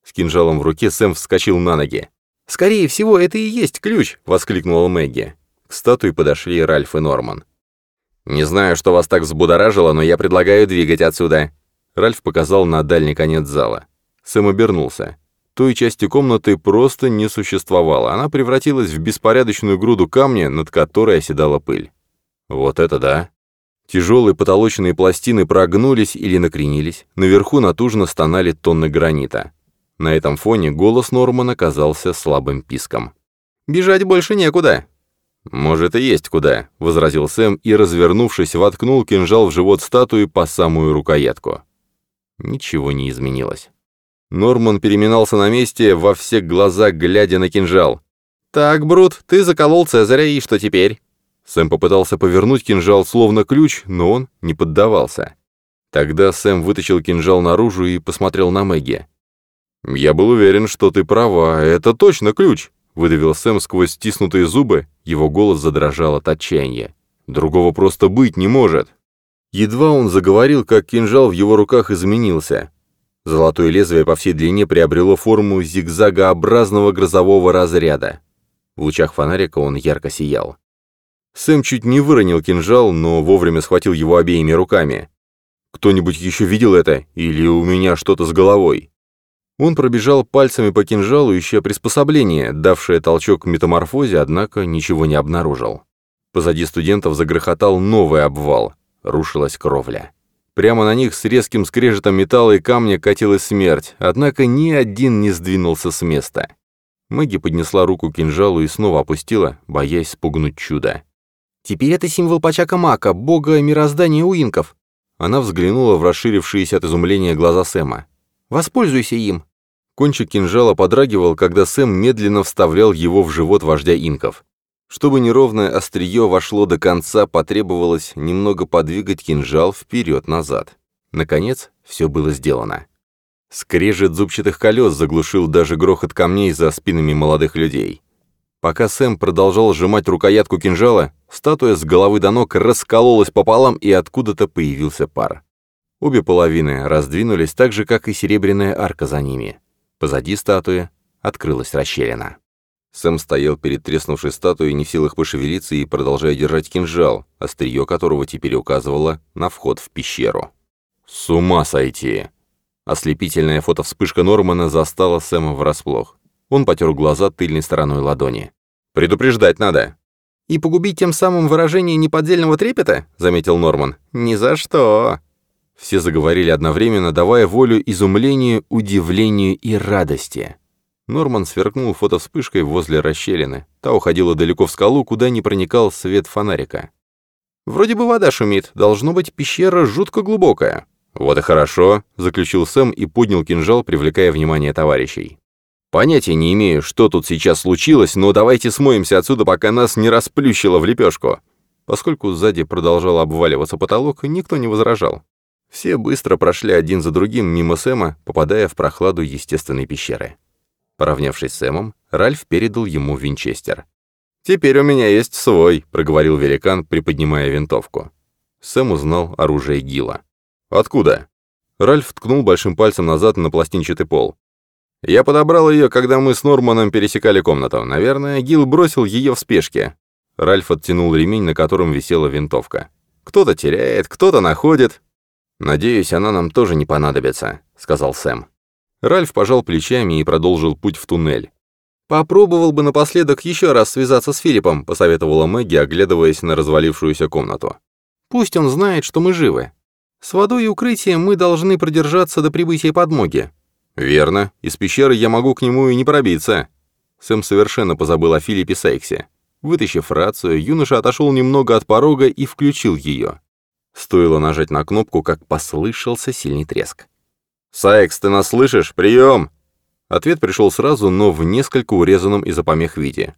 С кинжалом в руке Сэм вскочил на ноги. «Скорее всего, это и есть ключ!» — воскликнула Мэгги. К статуе подошли Ральф и Норман. «Не знаю, что вас так взбудоражило, но я предлагаю двигать отсюда». Ральф показал на дальний конец зала. Сэм обернулся. Той части комнаты просто не существовало, она превратилась в беспорядочную груду камня, над которой оседала пыль. «Вот это да!» Тяжелые потолочные пластины прогнулись или накренились, наверху натужно стонали тонны гранита. На этом фоне голос Нормана казался слабым писком. «Бежать больше некуда!» «Может, и есть куда», — возразил Сэм и, развернувшись, воткнул кинжал в живот статуи по самую рукоятку. Ничего не изменилось. Норман переминался на месте, во все глаза глядя на кинжал. «Так, Брут, ты заколол Цезаря, и что теперь?» Сэм попытался повернуть кинжал словно ключ, но он не поддавался. Тогда Сэм вытащил кинжал наружу и посмотрел на Мэгги. «Я был уверен, что ты права, это точно ключ», — выдавил Сэм сквозь стиснутые зубы, его голос задрожал от отчаяния. «Другого просто быть не может». Едва он заговорил, как кинжал в его руках изменился. Золотое лезвие по всей длине приобрело форму зигзагообразного грозового разряда. В лучах фонарика он ярко сиял. Сэм чуть не выронил кинжал, но вовремя схватил его обеими руками. «Кто-нибудь еще видел это? Или у меня что-то с головой?» Он пробежал пальцами по кинжалу, ища приспособление, давшее толчок к метаморфозе, однако ничего не обнаружил. Позади студентов загрохотал новый обвал. Рушилась кровля. Прямо на них с резким скрежетом металла и камня катилась смерть, однако ни один не сдвинулся с места. Мэгги поднесла руку к кинжалу и снова опустила, боясь спугнуть чудо. «Теперь это символ Пачака Мака, бога мироздания уинков». Она взглянула в расширившиеся от изумления глаза Сэма. Воспользуйся им». Кончик кинжала подрагивал, когда Сэм медленно вставлял его в живот вождя инков. Чтобы неровное острие вошло до конца, потребовалось немного подвигать кинжал вперед-назад. Наконец, все было сделано. Скрежет зубчатых колес заглушил даже грохот камней за спинами молодых людей. Пока Сэм продолжал сжимать рукоятку кинжала, статуя с головы до ног раскололась пополам, и откуда-то появился пар. Обе половины раздвинулись так же, как и серебряная арка за ними. Позади статуи открылась расщелина. Сэм стоял перед треснувшей статуей, не в силах пошевелиться и продолжая держать кинжал, острие которого теперь указывало на вход в пещеру. «С ума сойти!» Ослепительная фотовспышка Нормана застала Сэма врасплох. Он потер глаза тыльной стороной ладони. «Предупреждать надо!» «И погубить тем самым выражение неподдельного трепета?» — заметил Норман. «Ни за что!» Все заговорили одновременно, давая волю изумлению, удивлению и радости. Норман сверкнул фотовспышкой возле расщелины. Та уходила далеко в скалу, куда не проникал свет фонарика. «Вроде бы вода шумит. Должно быть, пещера жутко глубокая». «Вот и хорошо», — заключил Сэм и поднял кинжал, привлекая внимание товарищей. «Понятия не имею, что тут сейчас случилось, но давайте смоемся отсюда, пока нас не расплющило в лепешку». Поскольку сзади продолжал обваливаться потолок, никто не возражал. Все быстро прошли один за другим мимо Сэма, попадая в прохладу естественной пещеры. Поравнявшись с Сэмом, Ральф передал ему винчестер. «Теперь у меня есть свой», — проговорил великан, приподнимая винтовку. Сэм узнал оружие Гила. «Откуда?» Ральф ткнул большим пальцем назад на пластинчатый пол. «Я подобрал ее, когда мы с Норманом пересекали комнату. Наверное, Гил бросил ее в спешке». Ральф оттянул ремень, на котором висела винтовка. «Кто-то теряет, кто-то находит. «Надеюсь, она нам тоже не понадобится», — сказал Сэм. Ральф пожал плечами и продолжил путь в туннель. «Попробовал бы напоследок еще раз связаться с Филиппом», — посоветовала Мэгги, оглядываясь на развалившуюся комнату. «Пусть он знает, что мы живы. С водой и укрытием мы должны продержаться до прибытия подмоги». «Верно. Из пещеры я могу к нему и не пробиться». Сэм совершенно позабыл о Филиппе Сайксе. Вытащив рацию, юноша отошел немного от порога и включил ее. Стоило нажать на кнопку, как послышался сильный треск. «Сайкс, ты нас слышишь? Прием!» Ответ пришел сразу, но в несколько урезанном из-за помех виде.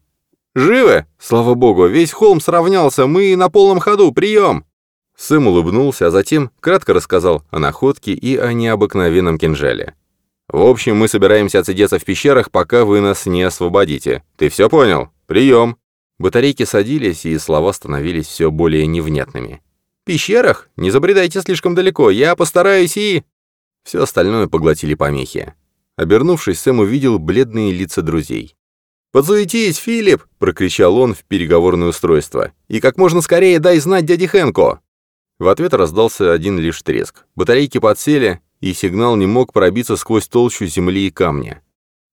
«Живы? Слава богу, весь холм сравнялся, мы на полном ходу, прием!» Сэм улыбнулся, а затем кратко рассказал о находке и о необыкновенном кинжале. «В общем, мы собираемся отсидеться в пещерах, пока вы нас не освободите. Ты все понял? Прием!» Батарейки садились, и слова становились все более невнятными пещерах? Не забредайте слишком далеко, я постараюсь и...» Все остальное поглотили помехи. Обернувшись, Сэм увидел бледные лица друзей. «Подзуетись, Филипп!» — прокричал он в переговорное устройство. «И как можно скорее дай знать дяде Хэнку!» В ответ раздался один лишь треск. Батарейки подсели, и сигнал не мог пробиться сквозь толщу земли и камня.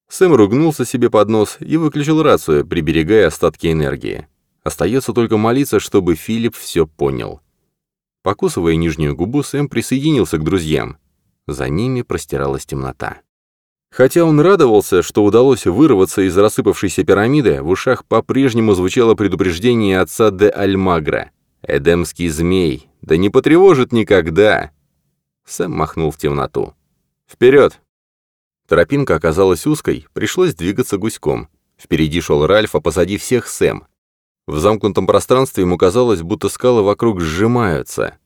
Сэм ругнулся себе под нос и выключил рацию, приберегая остатки энергии. Остается только молиться, чтобы Филипп все понял. Покусывая нижнюю губу, Сэм присоединился к друзьям. За ними простиралась темнота. Хотя он радовался, что удалось вырваться из рассыпавшейся пирамиды, в ушах по-прежнему звучало предупреждение отца де Альмагра. «Эдемский змей, да не потревожит никогда!» Сэм махнул в темноту. «Вперед!» Тропинка оказалась узкой, пришлось двигаться гуськом. Впереди шел Ральф, а позади всех Сэм. В замкнутом пространстве ему казалось, будто скалы вокруг сжимаются.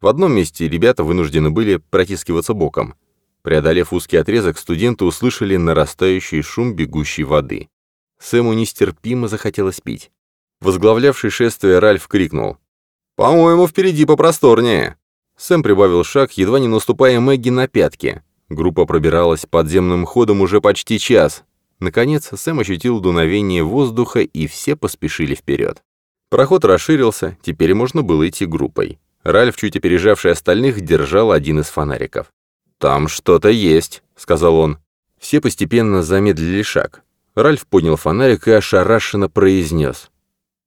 В одном месте ребята вынуждены были протискиваться боком. Преодолев узкий отрезок, студенты услышали нарастающий шум бегущей воды. Сэму нестерпимо захотелось пить. Возглавлявший шествие Ральф крикнул. «По-моему, впереди попросторнее!» Сэм прибавил шаг, едва не наступая Мэгги на пятки. Группа пробиралась подземным ходом уже почти час. Наконец, Сэм ощутил дуновение воздуха, и все поспешили вперед. Проход расширился, теперь можно было идти группой. Ральф, чуть опережавший остальных, держал один из фонариков. «Там что-то есть», — сказал он. Все постепенно замедлили шаг. Ральф поднял фонарик и ошарашенно произнес.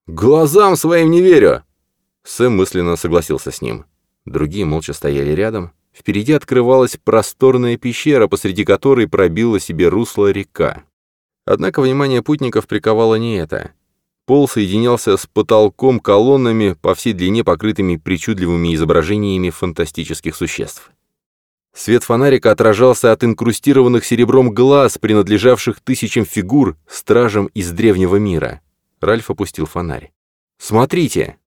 «Глазам своим не верю!» Сэм мысленно согласился с ним. Другие молча стояли рядом. Впереди открывалась просторная пещера, посреди которой пробила себе русло река. Однако внимание путников приковало не это. Пол соединялся с потолком колоннами по всей длине, покрытыми причудливыми изображениями фантастических существ. Свет фонарика отражался от инкрустированных серебром глаз, принадлежавших тысячам фигур, стражам из древнего мира. Ральф опустил фонарь. «Смотрите!»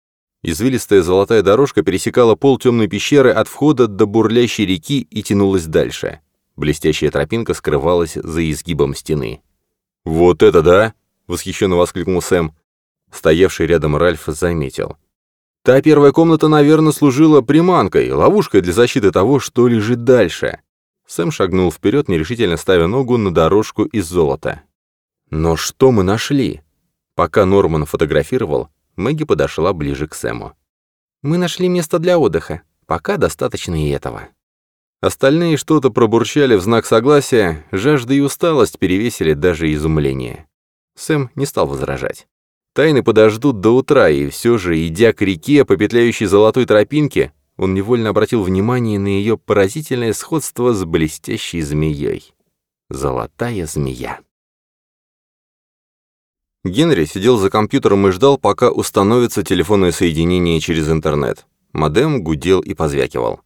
Извилистая золотая дорожка пересекала пол темной пещеры от входа до бурлящей реки и тянулась дальше. Блестящая тропинка скрывалась за изгибом стены. «Вот это да!» — восхищенно воскликнул Сэм. Стоявший рядом Ральф заметил. «Та первая комната, наверное, служила приманкой, ловушкой для защиты того, что лежит дальше». Сэм шагнул вперед, нерешительно ставя ногу на дорожку из золота. «Но что мы нашли?» Пока Норман фотографировал, Мэгги подошла ближе к Сэму. «Мы нашли место для отдыха. Пока достаточно и этого». Остальные что-то пробурчали в знак согласия, жажда и усталость перевесили даже изумление. Сэм не стал возражать. Тайны подождут до утра, и все же, идя к реке по петляющей золотой тропинке, он невольно обратил внимание на ее поразительное сходство с блестящей змеей. Золотая змея. Генри сидел за компьютером и ждал, пока установится телефонное соединение через интернет. Модем гудел и позвякивал.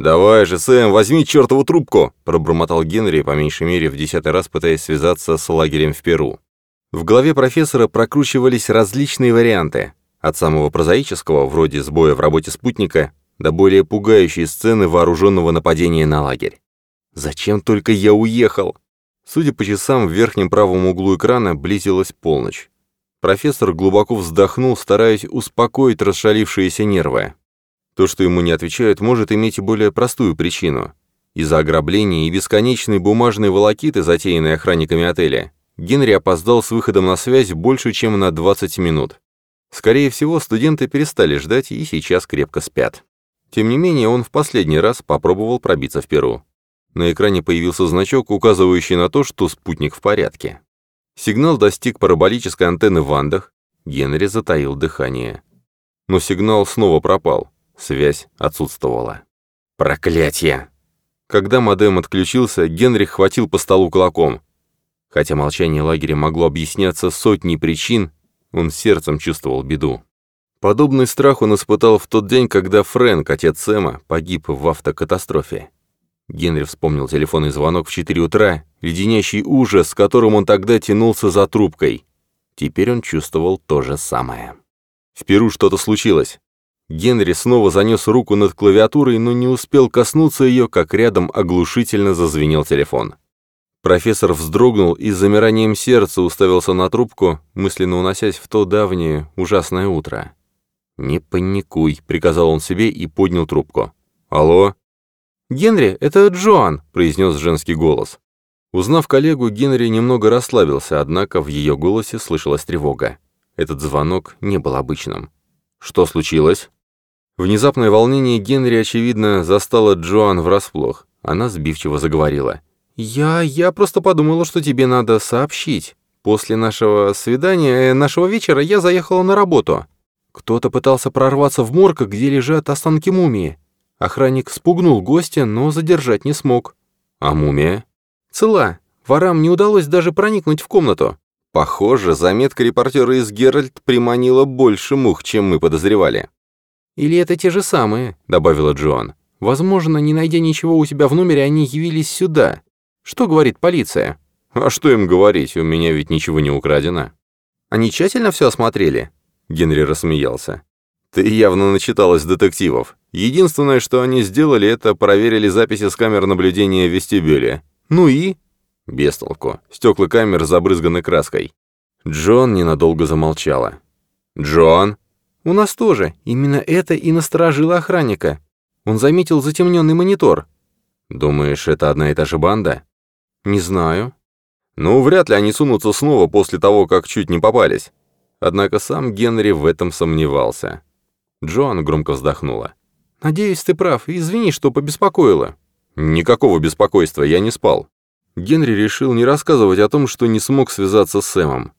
«Давай же, Сэм, возьми чертову трубку!» – пробормотал Генри, по меньшей мере в десятый раз пытаясь связаться с лагерем в Перу. В голове профессора прокручивались различные варианты, от самого прозаического, вроде сбоя в работе спутника, до более пугающей сцены вооруженного нападения на лагерь. «Зачем только я уехал?» Судя по часам, в верхнем правом углу экрана близилась полночь. Профессор глубоко вздохнул, стараясь успокоить расшалившиеся нервы. То, что ему не отвечают, может иметь и более простую причину. Из-за ограбления и бесконечной бумажной волокиты, затеянной охранниками отеля, Генри опоздал с выходом на связь больше, чем на 20 минут. Скорее всего, студенты перестали ждать и сейчас крепко спят. Тем не менее, он в последний раз попробовал пробиться в Перу. На экране появился значок, указывающий на то, что спутник в порядке. Сигнал достиг параболической антенны в Андах. Генри затаил дыхание. Но сигнал снова пропал. Связь отсутствовала. Проклятье! Когда модем отключился, Генри хватил по столу кулаком. Хотя молчание лагеря могло объясняться сотней причин, он сердцем чувствовал беду. Подобный страх он испытал в тот день, когда Фрэнк, отец Сэма, погиб в автокатастрофе. Генри вспомнил телефонный звонок в 4 утра, леденящий ужас, с которым он тогда тянулся за трубкой. Теперь он чувствовал то же самое. В Перу что-то случилось. Генри снова занес руку над клавиатурой, но не успел коснуться ее, как рядом оглушительно зазвенел телефон. Профессор вздрогнул и с замиранием сердца уставился на трубку, мысленно уносясь в то давнее, ужасное утро. «Не паникуй», — приказал он себе и поднял трубку. «Алло?» «Генри, это Джоан», — произнес женский голос. Узнав коллегу, Генри немного расслабился, однако в ее голосе слышалась тревога. Этот звонок не был обычным. Что случилось? Внезапное волнение Генри, очевидно, застало Джоан врасплох. Она сбивчиво заговорила. «Я... я просто подумала, что тебе надо сообщить. После нашего свидания, э, нашего вечера я заехала на работу. Кто-то пытался прорваться в морг, где лежат останки мумии. Охранник спугнул гостя, но задержать не смог. А мумия? Цела. Ворам не удалось даже проникнуть в комнату. Похоже, заметка репортера из «Геральт» приманила больше мух, чем мы подозревали. «Или это те же самые», — добавила Джоан. «Возможно, не найдя ничего у себя в номере, они явились сюда. Что говорит полиция?» «А что им говорить? У меня ведь ничего не украдено». «Они тщательно все осмотрели?» Генри рассмеялся. «Ты явно начиталась детективов. Единственное, что они сделали, это проверили записи с камер наблюдения в вестибюле. Ну и?» Без толку. Стекла камер забрызганы краской. Джон ненадолго замолчала. «Джон?» «У нас тоже. Именно это и насторожило охранника. Он заметил затемненный монитор». «Думаешь, это одна и та же банда?» «Не знаю». «Ну, вряд ли они сунутся снова после того, как чуть не попались». Однако сам Генри в этом сомневался. Джоан громко вздохнула. «Надеюсь, ты прав. Извини, что побеспокоила». «Никакого беспокойства, я не спал. Генри решил не рассказывать о том, что не смог связаться с Сэмом.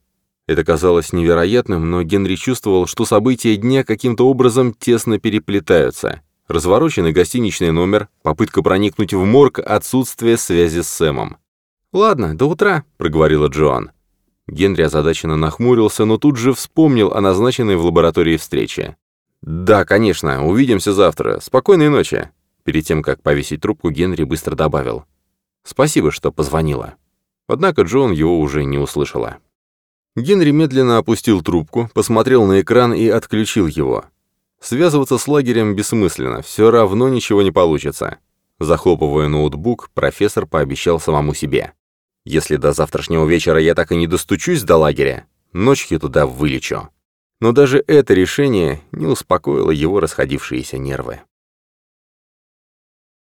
Это казалось невероятным, но Генри чувствовал, что события дня каким-то образом тесно переплетаются. Развороченный гостиничный номер, попытка проникнуть в морг, отсутствие связи с Сэмом. «Ладно, до утра», — проговорила Джоан. Генри озадаченно нахмурился, но тут же вспомнил о назначенной в лаборатории встрече. «Да, конечно, увидимся завтра. Спокойной ночи». Перед тем, как повесить трубку, Генри быстро добавил. Спасибо, что позвонила». Однако Джон его уже не услышала. Генри медленно опустил трубку, посмотрел на экран и отключил его. Связываться с лагерем бессмысленно, все равно ничего не получится. Захлопывая ноутбук, профессор пообещал самому себе. «Если до завтрашнего вечера я так и не достучусь до лагеря, ночью туда вылечу». Но даже это решение не успокоило его расходившиеся нервы.